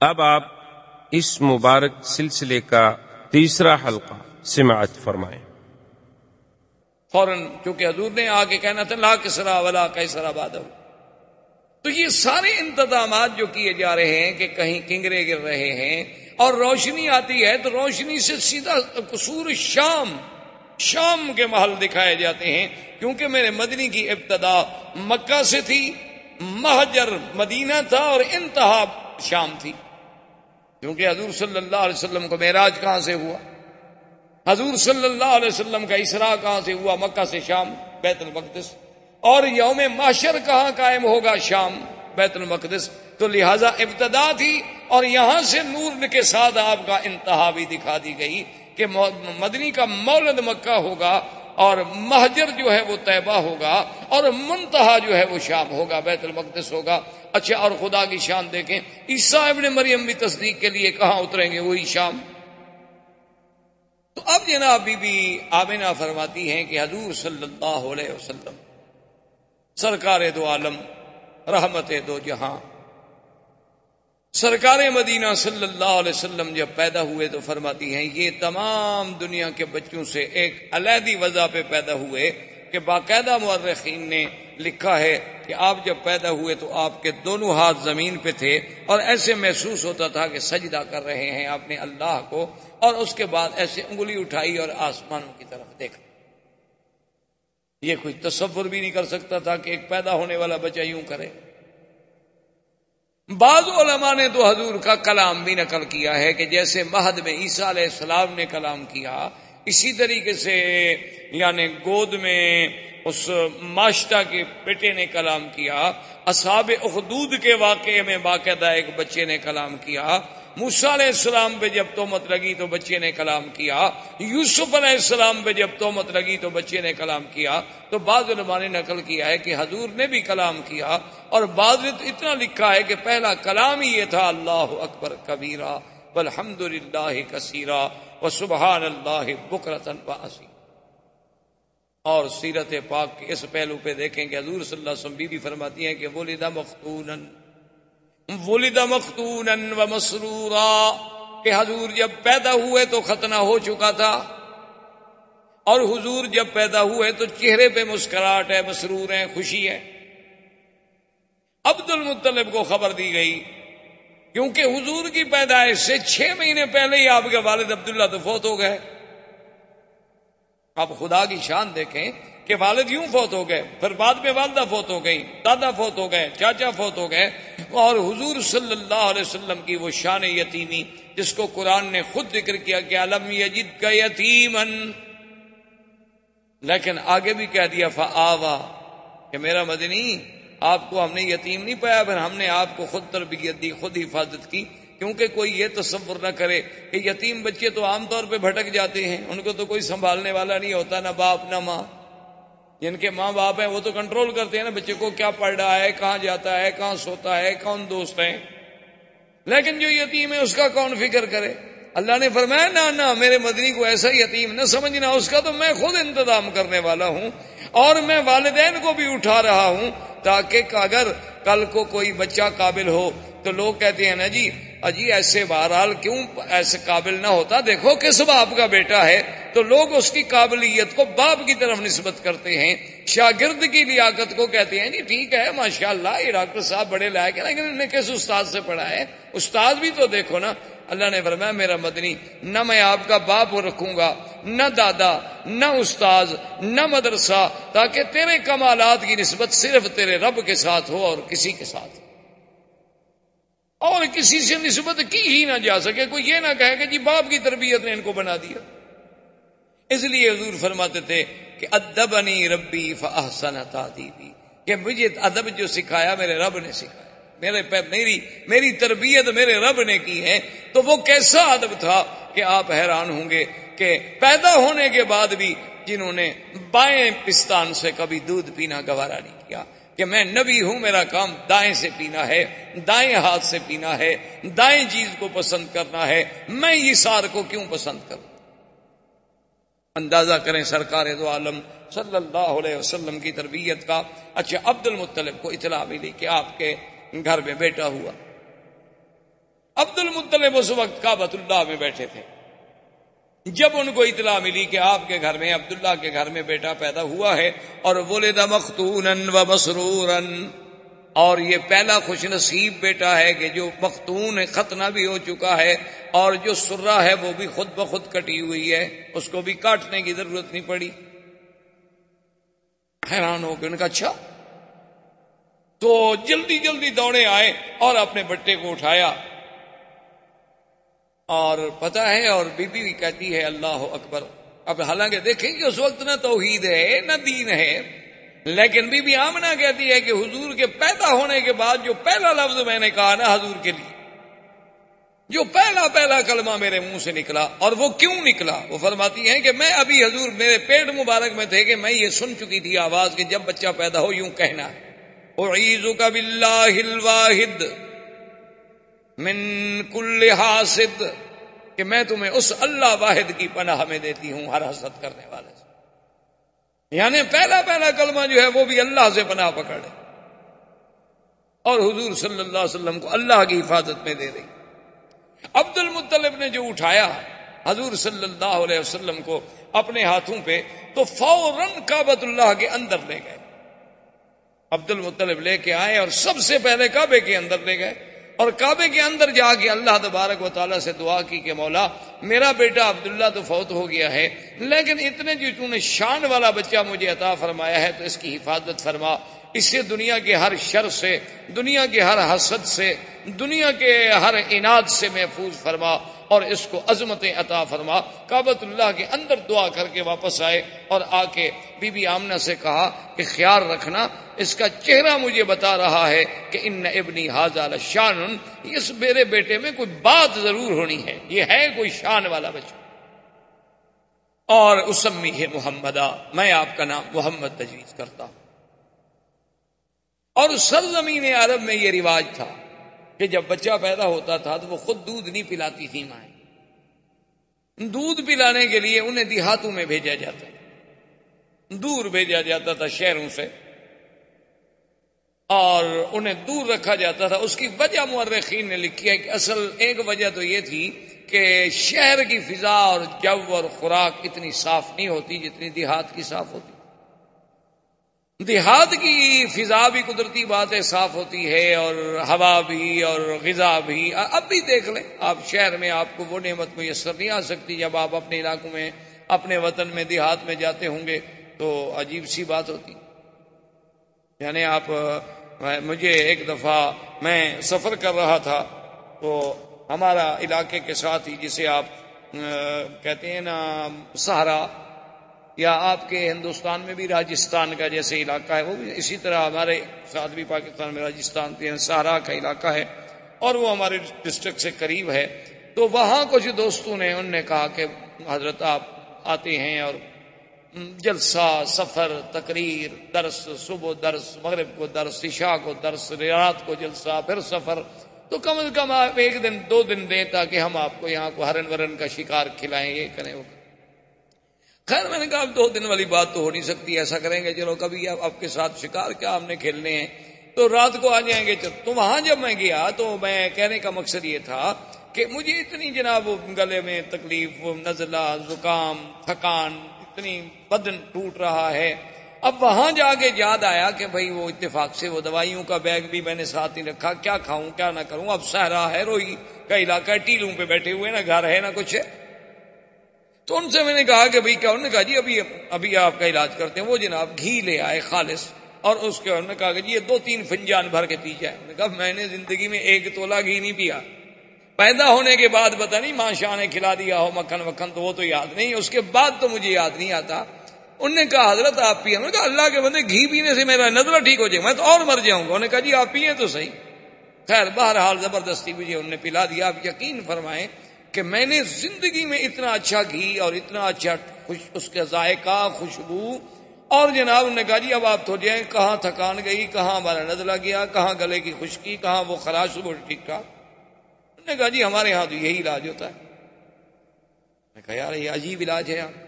اب آپ اس مبارک سلسلے کا تیسرا حلقہ سماعت فرمائیں۔ فوراً چونکہ حضور نے آگے کہنا تھا، لا کسرا ولا کیسرا باد تو یہ سارے انتظامات جو کیے جا رہے ہیں کہ کہیں کنگرے گر رہے ہیں اور روشنی آتی ہے، تو روشنی سے سیدھا قصور شام شام کے محل دکھائے جاتے ہیں۔ کیونکہ میرے مدنی کی ابتدا مکہ سے تھی، مہجر مدینہ تھا اور انتہا شام تھی۔ کیونکہ حضور صلی اللہ علیہ وسلم کو معراج کہاں سے ہوا؟ حضور صلی اللہ علیہ وسلم کا اسرا کہاں سے ہوا؟ مکہ سے شام، بیت المقدس۔ اور یوم معاشر کہاں قائم ہوگا شام، بیت المقدس؟ تو لہذا ابتدا تھی اور یہاں سے نور کے ساتھ آپ کا انتہا بھی دکھا دی گئی کہ مدنی کا مولد مکہ ہوگا۔ اور مہجر جو ہے وہ طیبہ ہوگا اور منتہا جو ہے وہ شام ہوگا، بیت المقدس ہوگا۔ اچھا اور خدا کی شان دیکھیں، عیسیٰ ابن مریم بھی تصدیق کے لیے کہاں اتریں گے وہی شام؟ تو اب جناب بی بی آمینہ فرماتی ہیں کہ حضور صلی اللہ علیہ وسلم، سرکار دو عالم، رحمت دو جہاں سرکار مدینہ صلی اللہ علیہ وسلم جب پیدا ہوئے تو فرماتی ہیں، یہ تمام دنیا کے بچوں سے ایک علیحدی وضع پہ پیدا ہوئے کہ باقاعدہ مورخین نے لکھا ہے کہ آپ جب پیدا ہوئے تو آپ کے دونوں ہاتھ زمین پہ تھے اور ایسے محسوس ہوتا تھا کہ سجدہ کر رہے ہیں آپ نے اللہ کو اور اس کے بعد ایسے انگلی اٹھائی اور آسمانوں کی طرف دیکھا۔ یہ کوئی تصور بھی نہیں کر سکتا تھا کہ ایک پیدا ہونے والا بچہ یوں کرے۔ بعض علماء نے تو حضور کا کلام بھی نقل کیا ہے کہ جیسے مہد میں عیسیٰ علیہ السلام نے کلام کیا، اسی طریقے سے یعنی گود میں اس معاشتہ کے بیٹے نے کلام کیا، اصحاب اخدود کے واقعے میں باقاعدہ ایک بچے نے کلام کیا موسا علیہ السلام پہ جب تومت لگی تو بچے نے کلام کیا، یوسف علیہ السلام پہ جب تومت لگی تو بچے نے کلام کیا، تو بعض علماء نے نقل کیا ہے کہ حضور نے بھی کلام کیا اور بعض نے اتنا لکھا ہے کہ پہلا کلام ہی یہ تھا، اللہ اکبر کبیرہ الحمد للہ کثیرہ و سبحان اللہ بکرتن باسی اور سیرت پاک کے اس پہلو پہ دیکھیں کہ حضور صلی اللہ علیہ وسلم بھی فرماتی ہیں کہ بولیدہ مختون ولد مختون و مسرورا کہ حضور جب پیدا ہوئے تو ختنہ ہو چکا تھا۔ اور حضور جب پیدا ہوئے تو چہرے پہ مسکراہٹ ہے، مسرور ہے خوشی ہے عبد المطلب کو خبر دی گئی۔ کیونکہ حضور کی پیدائش سے چھ مہینے پہلے ہی آپ کے والد عبداللہ تو فوت ہو گئے۔ اب خدا کی شان دیکھیں۔ کہ والد یوں فوت ہو گئے، پھر بعد میں والدہ فوت ہو گئی دادا فوت ہو گئے، چاچا فوت ہو گئے، اور حضور صلی اللہ علیہ وسلم کی وہ شان یتیمی جس کو قرآن نے خود ذکر کیا کہ علم یجد کا یتیم لیکن آگے بھی کہہ دیا فا کہ میرا مدنی، آپ کو ہم نے یتیم نہیں پایا، پھر ہم نے آپ کو خود تربیت دی، خود حفاظت کی، کیونکہ کوئی یہ تصور نہ کرے کہ یتیم بچے تو عام طور پہ بھٹک جاتے ہیں، ان کو تو کوئی سنبھالنے والا نہیں ہوتا، نہ باپ، نہ ماں۔ جن کے ماں باپ ہیں وہ تو کنٹرول کرتے ہیں نا، بچے کو کیا پڑھ رہا ہے، کہاں جاتا ہے، کہاں سوتا ہے، کون دوست ہیں؟ لیکن جو یتیم ہے اس کا کون فکر کرے؟ اللہ نے فرمایا، نہ نہ، میرے مدنی کو ایسا یتیم نہ سمجھنا، اس کا تو میں خود انتظام کرنے والا ہوں اور میں والدین کو بھی اٹھا رہا ہوں تاکہ اگر کل کو کوئی بچہ قابل ہو تو لوگ کہتے ہیں نا جی اجی ایسے بہرحال کیوں ایسے قابل نہ ہوتا؟ دیکھو کس باپ کا بیٹا ہے۔ تو لوگ اس کی قابلیت کو باپ کی طرف نسبت کرتے ہیں۔ شاگرد کی لیاقت کو کہتے ہیں۔ جی ٹھیک ہے ماشاء اللہ یہ ڈاکٹر صاحب بڑے لائق ہیں، لیکن انہوں نے کس استاد سے پڑھا ہے؟ استاد بھی تو دیکھو نا۔ اللہ نے فرمایا، میرا مدنی، نہ میں آپ کا باپ رکھوں گا، نہ دادا، نہ استاد، نہ مدرسہ، تاکہ تیرے کمالات کی نسبت صرف تیرے رب کے ساتھ ہو اور کسی کے ساتھ۔ اور کسی سے نسبت کی ہی نہ جا سکے، کوئی یہ نہ کہے کہ جی باپ کی تربیت نے ان کو بنا دیا۔ اس لیے حضور فرماتے تھے کہ ادبنی ربی فاحسن تعدیبی کہ مجھے ادب جو سکھایا میرے رب نے سکھایا۔ میرے میری میری تربیت میرے رب نے کی ہے۔ تو وہ کیسا ادب تھا کہ آپ حیران ہوں گے کہ پیدا ہونے کے بعد بھی جنہوں نے بائیں پستان سے کبھی دودھ پینا گوارا نہیں کیا کہ میں نبی ہوں، میرا کام دائیں سے پینا ہے، دائیں ہاتھ سے پینا ہے، دائیں چیز کو پسند کرنا ہے۔ میں یہ سار کو کیوں پسند کروں؟ اندازہ کریں سرکار دو عالم صلی اللہ علیہ وسلم کی تربیت کا۔ اچھا عبد المطلب کو اطلاع ملی کہ آپ کے گھر میں بیٹا ہوا۔ عبد المطلب اس وقت کابت اللہ میں بیٹھے تھے۔ جب ان کو اطلاع ملی کہ آپ کے گھر میں، عبداللہ کے گھر میں بیٹا پیدا ہوا ہے اور بولے دا مختون و مسرور اور یہ پہلا خوش نصیب بیٹا ہے کہ جو مختون ختنہ بھی ہو چکا ہے اور جو سرا ہے وہ بھی خود بخود کٹی ہوئی ہے، اس کو بھی کاٹنے کی ضرورت نہیں پڑی۔ حیران ہو کے ان کا اچھا۔ تو جلدی جلدی دوڑے آئے اور اپنے بٹے کو اٹھایا۔ اور پتا ہے اور بی بی بھی کہتی ہے اللہ اکبر۔ اب حالانکہ دیکھیں کہ اس وقت نہ توحید ہے، نہ دین ہے، لیکن بی بی آمنا کہتی ہے کہ حضور کے پیدا ہونے کے بعد جو پہلا لفظ میں نے کہا نا حضور کے لیے، جو پہلا پہلا کلمہ میرے منہ سے نکلا اور وہ کیوں نکلا؟ وہ فرماتی ہیں کہ میں ابھی حضور میرے پیٹ مبارک میں تھے کہ میں یہ سن چکی تھی آواز کہ جب بچہ پیدا ہو یوں کہنا۔ ہے کا بلّہ الواحد۔ من کل حاسد کہ میں تمہیں اس اللہ واحد کی پناہ میں دیتی ہوں، ہر حسد کرنے والے سے۔ یعنی پہلا پہلا کلمہ جو ہے وہ بھی اللہ سے پناہ پکڑے اور حضور صلی اللہ علیہ وسلم کو اللہ کی حفاظت میں دے رہی عبد المطلب نے جو اٹھایا، حضور صلی اللہ علیہ وسلم کو اپنے ہاتھوں پہ، تو فوراً کابت اللہ کے اندر لے گئے۔ عبد المطلب لے کے آئے اور سب سے پہلے کعبے کے اندر لے گئے۔ اور کعبے کے اندر جا کے اللہ تبارک و تعالیٰ سے دعا کی کہ مولا، میرا بیٹا عبداللہ تو فوت ہو گیا ہے، لیکن اتنے جو تم نے شان والا بچہ مجھے عطا فرمایا ہے، تو اس کی حفاظت فرما۔ اس سے دنیا کے ہر شر سے، دنیا کے ہر حسد سے، دنیا کے ہر اناد سے محفوظ فرما۔ اور اس کو عظمت عطا فرما۔ کابت اللہ کے اندر دعا کر کے واپس آئے اور آ کے بی بی آمنہ سے کہا کہ خیال رکھنا، اس کا چہرہ مجھے بتا رہا ہے کہ ان ابنی حاضر شان اس میرے بیٹے میں کوئی بات ضرور ہونی ہے، یہ ہے کوئی شان والا بچہ۔ اور اسمی ہے محمدہ، میں آپ کا نام محمد تجویز کرتا ہوں۔ اور سرزمین عرب میں یہ رواج تھا۔ کہ جب بچہ پیدا ہوتا تھا تو وہ خود دودھ نہیں پلاتی تھی مائیں۔ دودھ پلانے کے لیے انہیں دیہاتوں میں بھیجا جاتا دور بھیجا جاتا تھا شہروں سے۔ اور انہیں دور رکھا جاتا تھا۔ اس کی وجہ مورخین نے لکھی ہے کہ اصل ایک وجہ تو یہ تھی کہ شہر کی فضا اور جو اور خوراک اتنی صاف نہیں ہوتی جتنی دیہات کی صاف ہوتی۔ دیہات کی فضا بھی قدرتی بات ہے صاف ہوتی ہے اور ہوا بھی اور غذا بھی۔ اب بھی دیکھ لیں، آپ شہر میں آپ کو وہ نعمت میسر نہیں آ سکتی جب آپ اپنے علاقوں میں، اپنے وطن میں، دیہات میں جاتے ہوں گے تو عجیب سی بات ہوتی۔ یعنی آپ، مجھے ایک دفعہ میں سفر کر رہا تھا تو ہمارا علاقے کے ساتھ ہی جسے آپ کہتے ہیں نا، سہارا یا آپ کے ہندوستان میں بھی راجستھان کا جیسے علاقہ ہے، وہ بھی اسی طرح ہمارے ساتھ بھی پاکستان میں راجستھان کے سہارا کا علاقہ ہے اور وہ ہمارے ڈسٹرکٹ سے قریب ہے۔ تو وہاں کچھ دوستوں نے ان نے کہا کہ حضرت آپ آتے ہیں اور جلسہ، سفر، تقریر، درس، صبح درس، مغرب کو درس، عشاء کو درس، رات کو جلسہ، پھر سفر۔ تو کم از کم آپ ایک دن، دو دن دیں تاکہ ہم آپ کو یہاں کو ہرن ورن کا شکار کھلائیں، یہ کریں، وہ خیر میں نے کہا اب دو دن والی بات تو ہو نہیں سکتی، ایسا کریں گے، چلو کبھی آپ آپ کے ساتھ شکار کیا ہم نے کھیلنے ہیں، تو رات کو آ جائیں گے، تو وہاں جب میں گیا تو میں کہنے کا مقصد یہ تھا کہ مجھے اتنی جناب گلے میں تکلیف، نزلہ، زکام، تھکان، اتنی بدن ٹوٹ رہا ہے۔ اب وہاں جا کے یاد آیا کہ بھائی وہ اتفاق سے وہ دوائیوں کا بیگ بھی میں نے ساتھ نہیں رکھا، کیا کھاؤں، کیا نہ کروں، اب سہرا ہے روئی کا علاقہ ٹیلوں پہ بیٹھے ہوئے نا گھر ہے، نہ کچھ ہے۔ تو ان سے میں نے کہا کہ بھائی کیا؟ انہوں نے کہا جی ابھی ابھی آپ کا علاج کرتے ہیں، وہ جناب گھی لے آئے خالص، اور اس کے انہوں نے کہا کہ جی یہ دو تین فنجان بھر کے پی جائے نے کہا، میں نے زندگی میں ایک تولا گھی نہیں پیا۔ پیدا ہونے کے بعد پتا نہیں ماں شاہ نے کھلا دیا ہو مکھن وکھن، تو وہ تو یاد نہیں۔ اس کے بعد تو مجھے یاد نہیں آتا۔ انہوں نے کہا، حضرت آپ پیے انہوں نے کہا، اللہ کے بندے، گھی پینے سے میرا نظر ٹھیک ہو جائے، میں تو اور مر جاؤں گا۔ انہوں نے کہا جی آپ پیے تو صحیح۔ خیر، بہرحال زبردستی مجھے انہوں نے پلا دیا۔ آپ یقین فرمائیں کہ میں نے زندگی میں اتنا اچھا گھی اور اتنا اچھا خوش اس کا ذائقہ، خوشبو۔ اور جناب نے کہا جی اب آپ تو جائیں، کہاں تھکان گئی، کہاں ہمارا نزلہ گیا، کہاں گلے کی خشکی، کہاں وہ خراش وہ ٹھیک ٹھاک۔ نے کہا جی ہمارے یہاں تو یہی علاج ہوتا ہے۔ میں کہا یار، یہ عجیب علاج ہے یار۔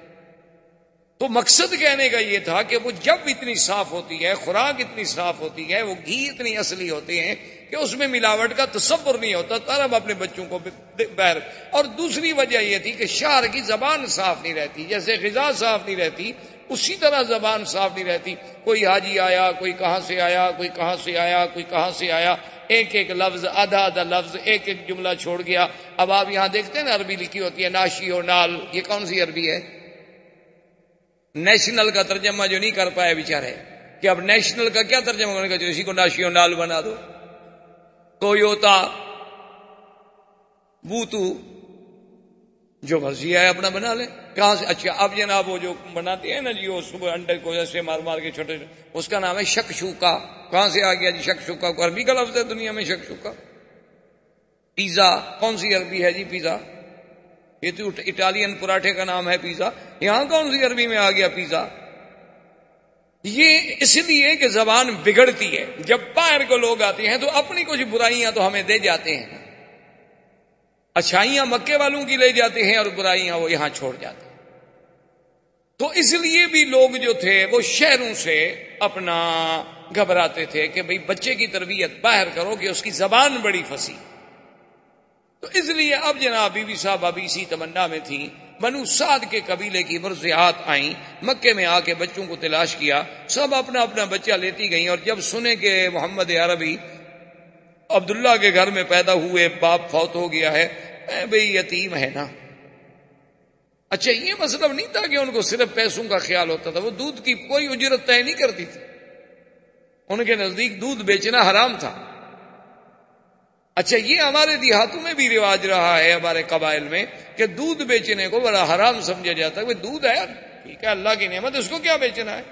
تو مقصد کہنے کا یہ تھا کہ وہ جب اتنی صاف ہوتی ہے، خوراک اتنی صاف ہوتی ہے، وہ گھی اتنی اصلی ہوتے ہیں کہ اس میں ملاوٹ کا تصور نہیں ہوتا تب ہم اپنے بچوں کو بہر۔ اور دوسری وجہ یہ تھی کہ شہر کی زبان صاف نہیں رہتی، جیسے غذا صاف نہیں رہتی، اسی طرح زبان صاف نہیں رہتی۔ کوئی حاجی آیا، کوئی کہاں سے آیا، کوئی کہاں سے آیا، کوئی کہاں سے آیا۔ ایک ایک لفظ، آدھا آدھا لفظ، ایک ایک جملہ چھوڑ گیا۔ اب آپ یہاں دیکھتے ہیں نا، عربی لکھی ہوتی ہے، ناشی اور نال۔ یہ کون سی عربی ہے؟ نیشنل کا ترجمہ جو نہیں کر پائے بےچارے کہ اب نیشنل کا کیا ترجمہ کرنے کا اسی کو ناشی اور نال بنا دو۔ تویوتا بوتو جو مرضی ہے اپنا بنا لے۔ کہاں سے؟ اچھا اب جناب وہ جو بناتے ہیں نا جی وہ صبح انڈے کو ایسے مار مار کے چھوٹے اس کا نام ہے شک شوکا۔ کہاں سے آ گیا جی شک شوکا؟ کو عربی کا لفظ ہے دنیا میں شک شوکا؟ پیزا، کون سی عربی ہے جی پیزا؟ یہ تو اٹالین پراٹھے کا نام ہے پیزا۔ یہاں کون سی عربی میں آ گیا پیزا؟ یہ اس لیے کہ زبان بگڑتی ہے۔ جب باہر کو لوگ آتے ہیں تو اپنی کچھ برائیاں تو ہمیں دے جاتے ہیں۔ اچھائیاں مکے والوں کی لے جاتے ہیں اور برائیاں وہ یہاں چھوڑ جاتے ہیں۔ تو اس لیے بھی لوگ جو تھے وہ شہروں سے اپنا گھبراتے تھے کہ بھئی بچے کی تربیت باہر کرو کہ اس کی زبان بڑی پھنسی۔ تو اس لیے اب جناب بی بی صاحب ابھی اسی تمنا میں تھی بنو سعد کے قبیلے کی مرضیات آئیں، مکے میں آ کے بچوں کو تلاش کیا، سب اپنا اپنا بچہ لیتی گئیں اور جب سنے کہ محمد عربی عبداللہ کے گھر میں پیدا ہوئے، باپ فوت ہو گیا ہے بھئی یتیم ہے نا۔ اچھا یہ مطلب نہیں تھا کہ ان کو صرف پیسوں کا خیال ہوتا تھا، وہ دودھ کی کوئی اجرت طے نہیں کرتی تھی۔ ان کے نزدیک دودھ بیچنا حرام تھا۔ اچھا یہ ہمارے دیہاتوں میں بھی رواج رہا ہے ہمارے قبائل میں کہ دودھ بیچنے کو بڑا حرام سمجھا جاتا ہے۔ دودھ ہے، ٹھیک ہے، اللہ کی نعمت، اس کو کیا بیچنا ہے؟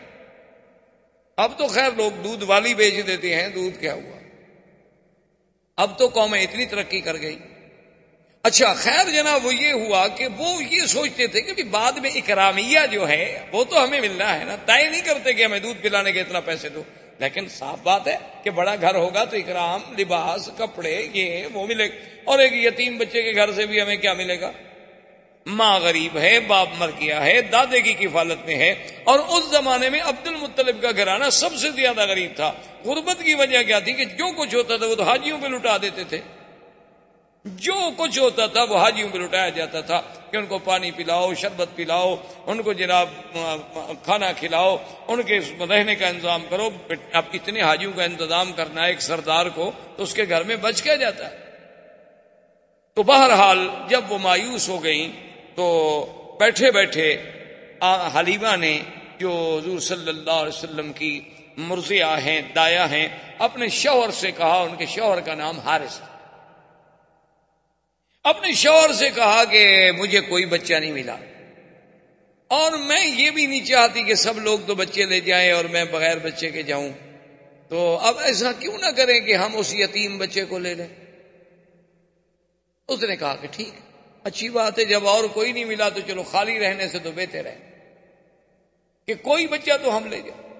اب تو خیر، لوگ دودھ والی بیچ دیتے ہیں، دودھ کیا ہوا؟ اب تو قومیں اتنی ترقی کر گئی۔ اچھا خیر جناب، وہ یہ ہوا کہ وہ یہ سوچتے تھے کہ بعد میں اکرامیہ جو ہے، وہ تو ہمیں ملنا ہے نا۔ طے نہیں کرتے کہ ہمیں دودھ پلانے کے اتنا پیسے دو۔ لیکن صاف بات ہے کہ بڑا گھر ہوگا تو اکرام، لباس، کپڑے، یہ، وہ ملے گا۔ اور ایک یتیم بچے کے گھر سے بھی ہمیں کیا ملے گا؟ ماں غریب ہے، باپ مر گیا ہے، دادے کی کفالت میں ہے۔ اور اس زمانے میں عبد المطلب کا گھرانہ سب سے زیادہ غریب تھا۔ غربت کی وجہ کیا تھی کہ جو کچھ ہوتا تھا وہ تو حاجیوں پہ لٹا دیتے تھے۔ جو کچھ ہوتا تھا وہ حاجیوں پہ لٹایا جاتا تھا کہ ان کو پانی پلاؤ، شربت پلاؤ، ان کو جناب کھانا کھلاؤ، ان کے رہنے کا انتظام کرو۔ اب اتنے حاجیوں کا انتظام کرنا ہے ایک سردار کو تو اس کے گھر میں بچ کیا جاتا۔ ہے تو بہرحال جب وہ مایوس ہو گئیں تو بیٹھے بیٹھے حلیمہ نے جو حضور صلی اللہ علیہ وسلم کی مرضیہ ہیں، دایا ہیں، اپنے شوہر سے کہا، ان کے شوہر کا نام حارث۔ اپنے شوہر سے کہا کہ مجھے کوئی بچہ نہیں ملا۔ اور میں یہ بھی نہیں چاہتی کہ سب لوگ تو بچے لے جائیں اور میں بغیر بچے کے جاؤں۔ تو اب ایسا کیوں نہ کریں کہ ہم اس یتیم بچے کو لے لیں؟ اس نے کہا کہ ٹھیک، اچھی بات ہے، جب اور کوئی نہیں ملا تو چلو خالی رہنے سے تو بہتر ہے۔ کہ کوئی بچہ تو ہم لے جائیں۔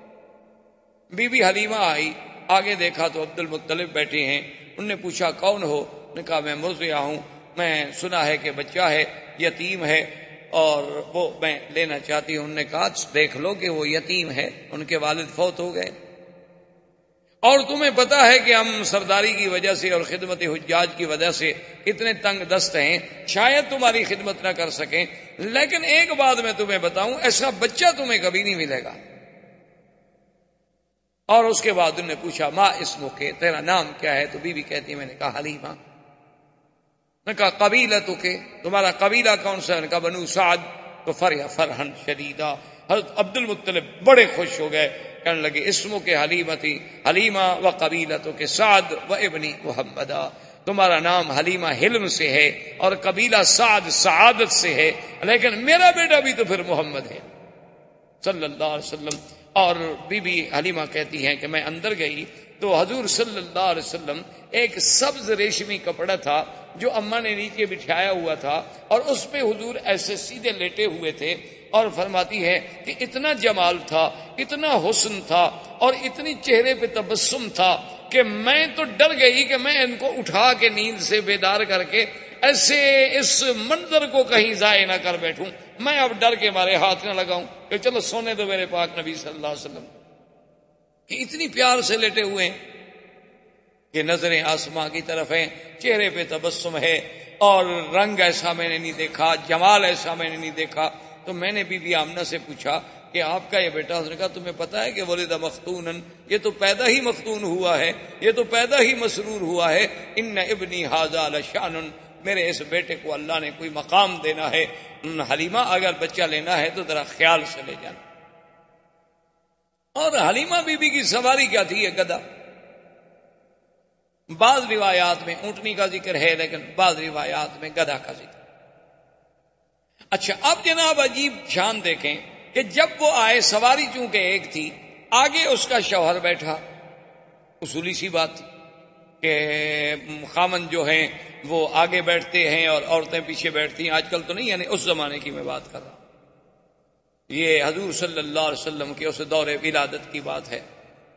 بی بی حلیمہ آئی، آگے دیکھا تو عبد المطلب بیٹھے ہیں۔ انہوں نے پوچھا کون ہو؟ نے کہا میں مرزیا ہوں۔ میں سنا ہے کہ بچہ ہے، یتیم ہے، اور وہ میں لینا چاہتی ہوں۔ انہوں نے کہا اچھا، دیکھ لو کہ وہ یتیم ہے۔ ان کے والد فوت ہو گئے۔ اور تمہیں پتا ہے کہ ہم سرداری کی وجہ سے اور خدمت حجاج کی وجہ سے اتنے تنگ دست ہیں۔ شاید تمہاری خدمت نہ کر سکیں، لیکن ایک بات میں تمہیں بتاؤں، ایسا بچہ تمہیں کبھی نہیں ملے گا۔ اور اس کے بعد انہوں نے پوچھا، ماں، اس موقع تیرا نام کیا ہے؟ تو بی بی کہتی ہے، میں نے کہا، حلیمہ۔ نے کہا قبیلہ تو کہ تمہارا قبیلہ کون سا نے بنو سعد تو فرح فرحن شدیدہ۔ حضرت عبد المطلب بڑے خوش ہو گئے، کہنے لگے، اسموں کے حلیمہ تھی، حلیمہ و قبیلہ تو کہ سعد و ابنی محمدہ۔ تمہارا نام حلیمہ حلم سے ہے اور قبیلہ سعد سعادت سے ہے، لیکن میرا بیٹا بھی تو پھر محمد ہے۔ صلی اللہ علیہ وسلم، اور بی بی حلیمہ کہتی ہیں کہ میں اندر گئی تو حضور صلی اللہ علیہ وسلم ایک سبز ریشمی کپڑا تھا جو اما نے نیچے بٹھایا ہوا تھا اور اس پہ حضور ایسے سیدھے لیٹے ہوئے تھے اور فرماتی ہے کہ اتنا جمال تھا، اتنا حسن تھا اور اتنی چہرے پہ تبسم تھا کہ میں تو ڈر گئی کہ میں ان کو اٹھا کے نیند سے بیدار کر کے ایسے اس منظر کو کہیں ضائع نہ کر بیٹھوں۔ میں اب ڈر کے مارے ہاتھ نہ لگاؤں کہ چلو سونے دو میرے پاک نبی صلی اللہ علیہ وسلم۔ کہ اتنی پیار سے لیٹے ہوئے ہیں۔ کہ نظریں آسماں کی طرف ہیں، چہرے پہ تبسم ہے، اور رنگ ایسا میں نے نہیں دیکھا، جمال ایسا میں نے نہیں دیکھا۔ تو میں نے بی بی آمنہ سے پوچھا کہ آپ کا یہ بیٹا؟ اس نے کہا، تمہیں پتا ہے کہ ولید مختون یہ تو پیدا ہی مختون ہوا ہے، یہ تو پیدا ہی مسرور ہوا ہے۔ ان ابنی حاضہ شان میرے اس بیٹے کو اللہ نے کوئی مقام دینا ہے۔ حلیمہ، اگر بچہ لینا ہے تو ذرا خیال سے لے جانا۔ اور حلیمہ بی بی کی سواری کیا تھی یہ گدا بعض روایات میں اونٹنی کا ذکر ہے، لیکن بعض روایات میں گدا کا ذکر۔ اچھا اب جناب عجیب شان دیکھیں کہ جب وہ آئے، سواری چونکہ ایک تھی، آگے اس کا شوہر بیٹھا۔ اصولی سی بات تھی کہ خامن جو ہیں، وہ آگے بیٹھتے ہیں اور عورتیں پیچھے بیٹھتی ہیں۔ آج کل تو نہیں یعنی اس زمانے کی میں بات کر رہا ہوں۔ یہ حضور صلی اللہ علیہ وسلم کے اس دور ولادت کی بات ہے۔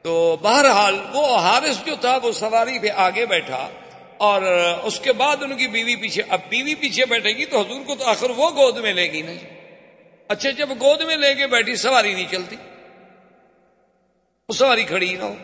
تو بہرحال وہ حارث جو تھا وہ سواری پہ آگے بیٹھا اور اس کے بعد ان کی بیوی پیچھے، اب بیوی پیچھے بیٹھے گی تو حضور کو تو آخر وہ گود میں لے گی نا جی۔ اچھا جب گود میں لے کے بیٹھی سواری نہیں چلتی۔ وہ سواری کھڑی نہ ہو۔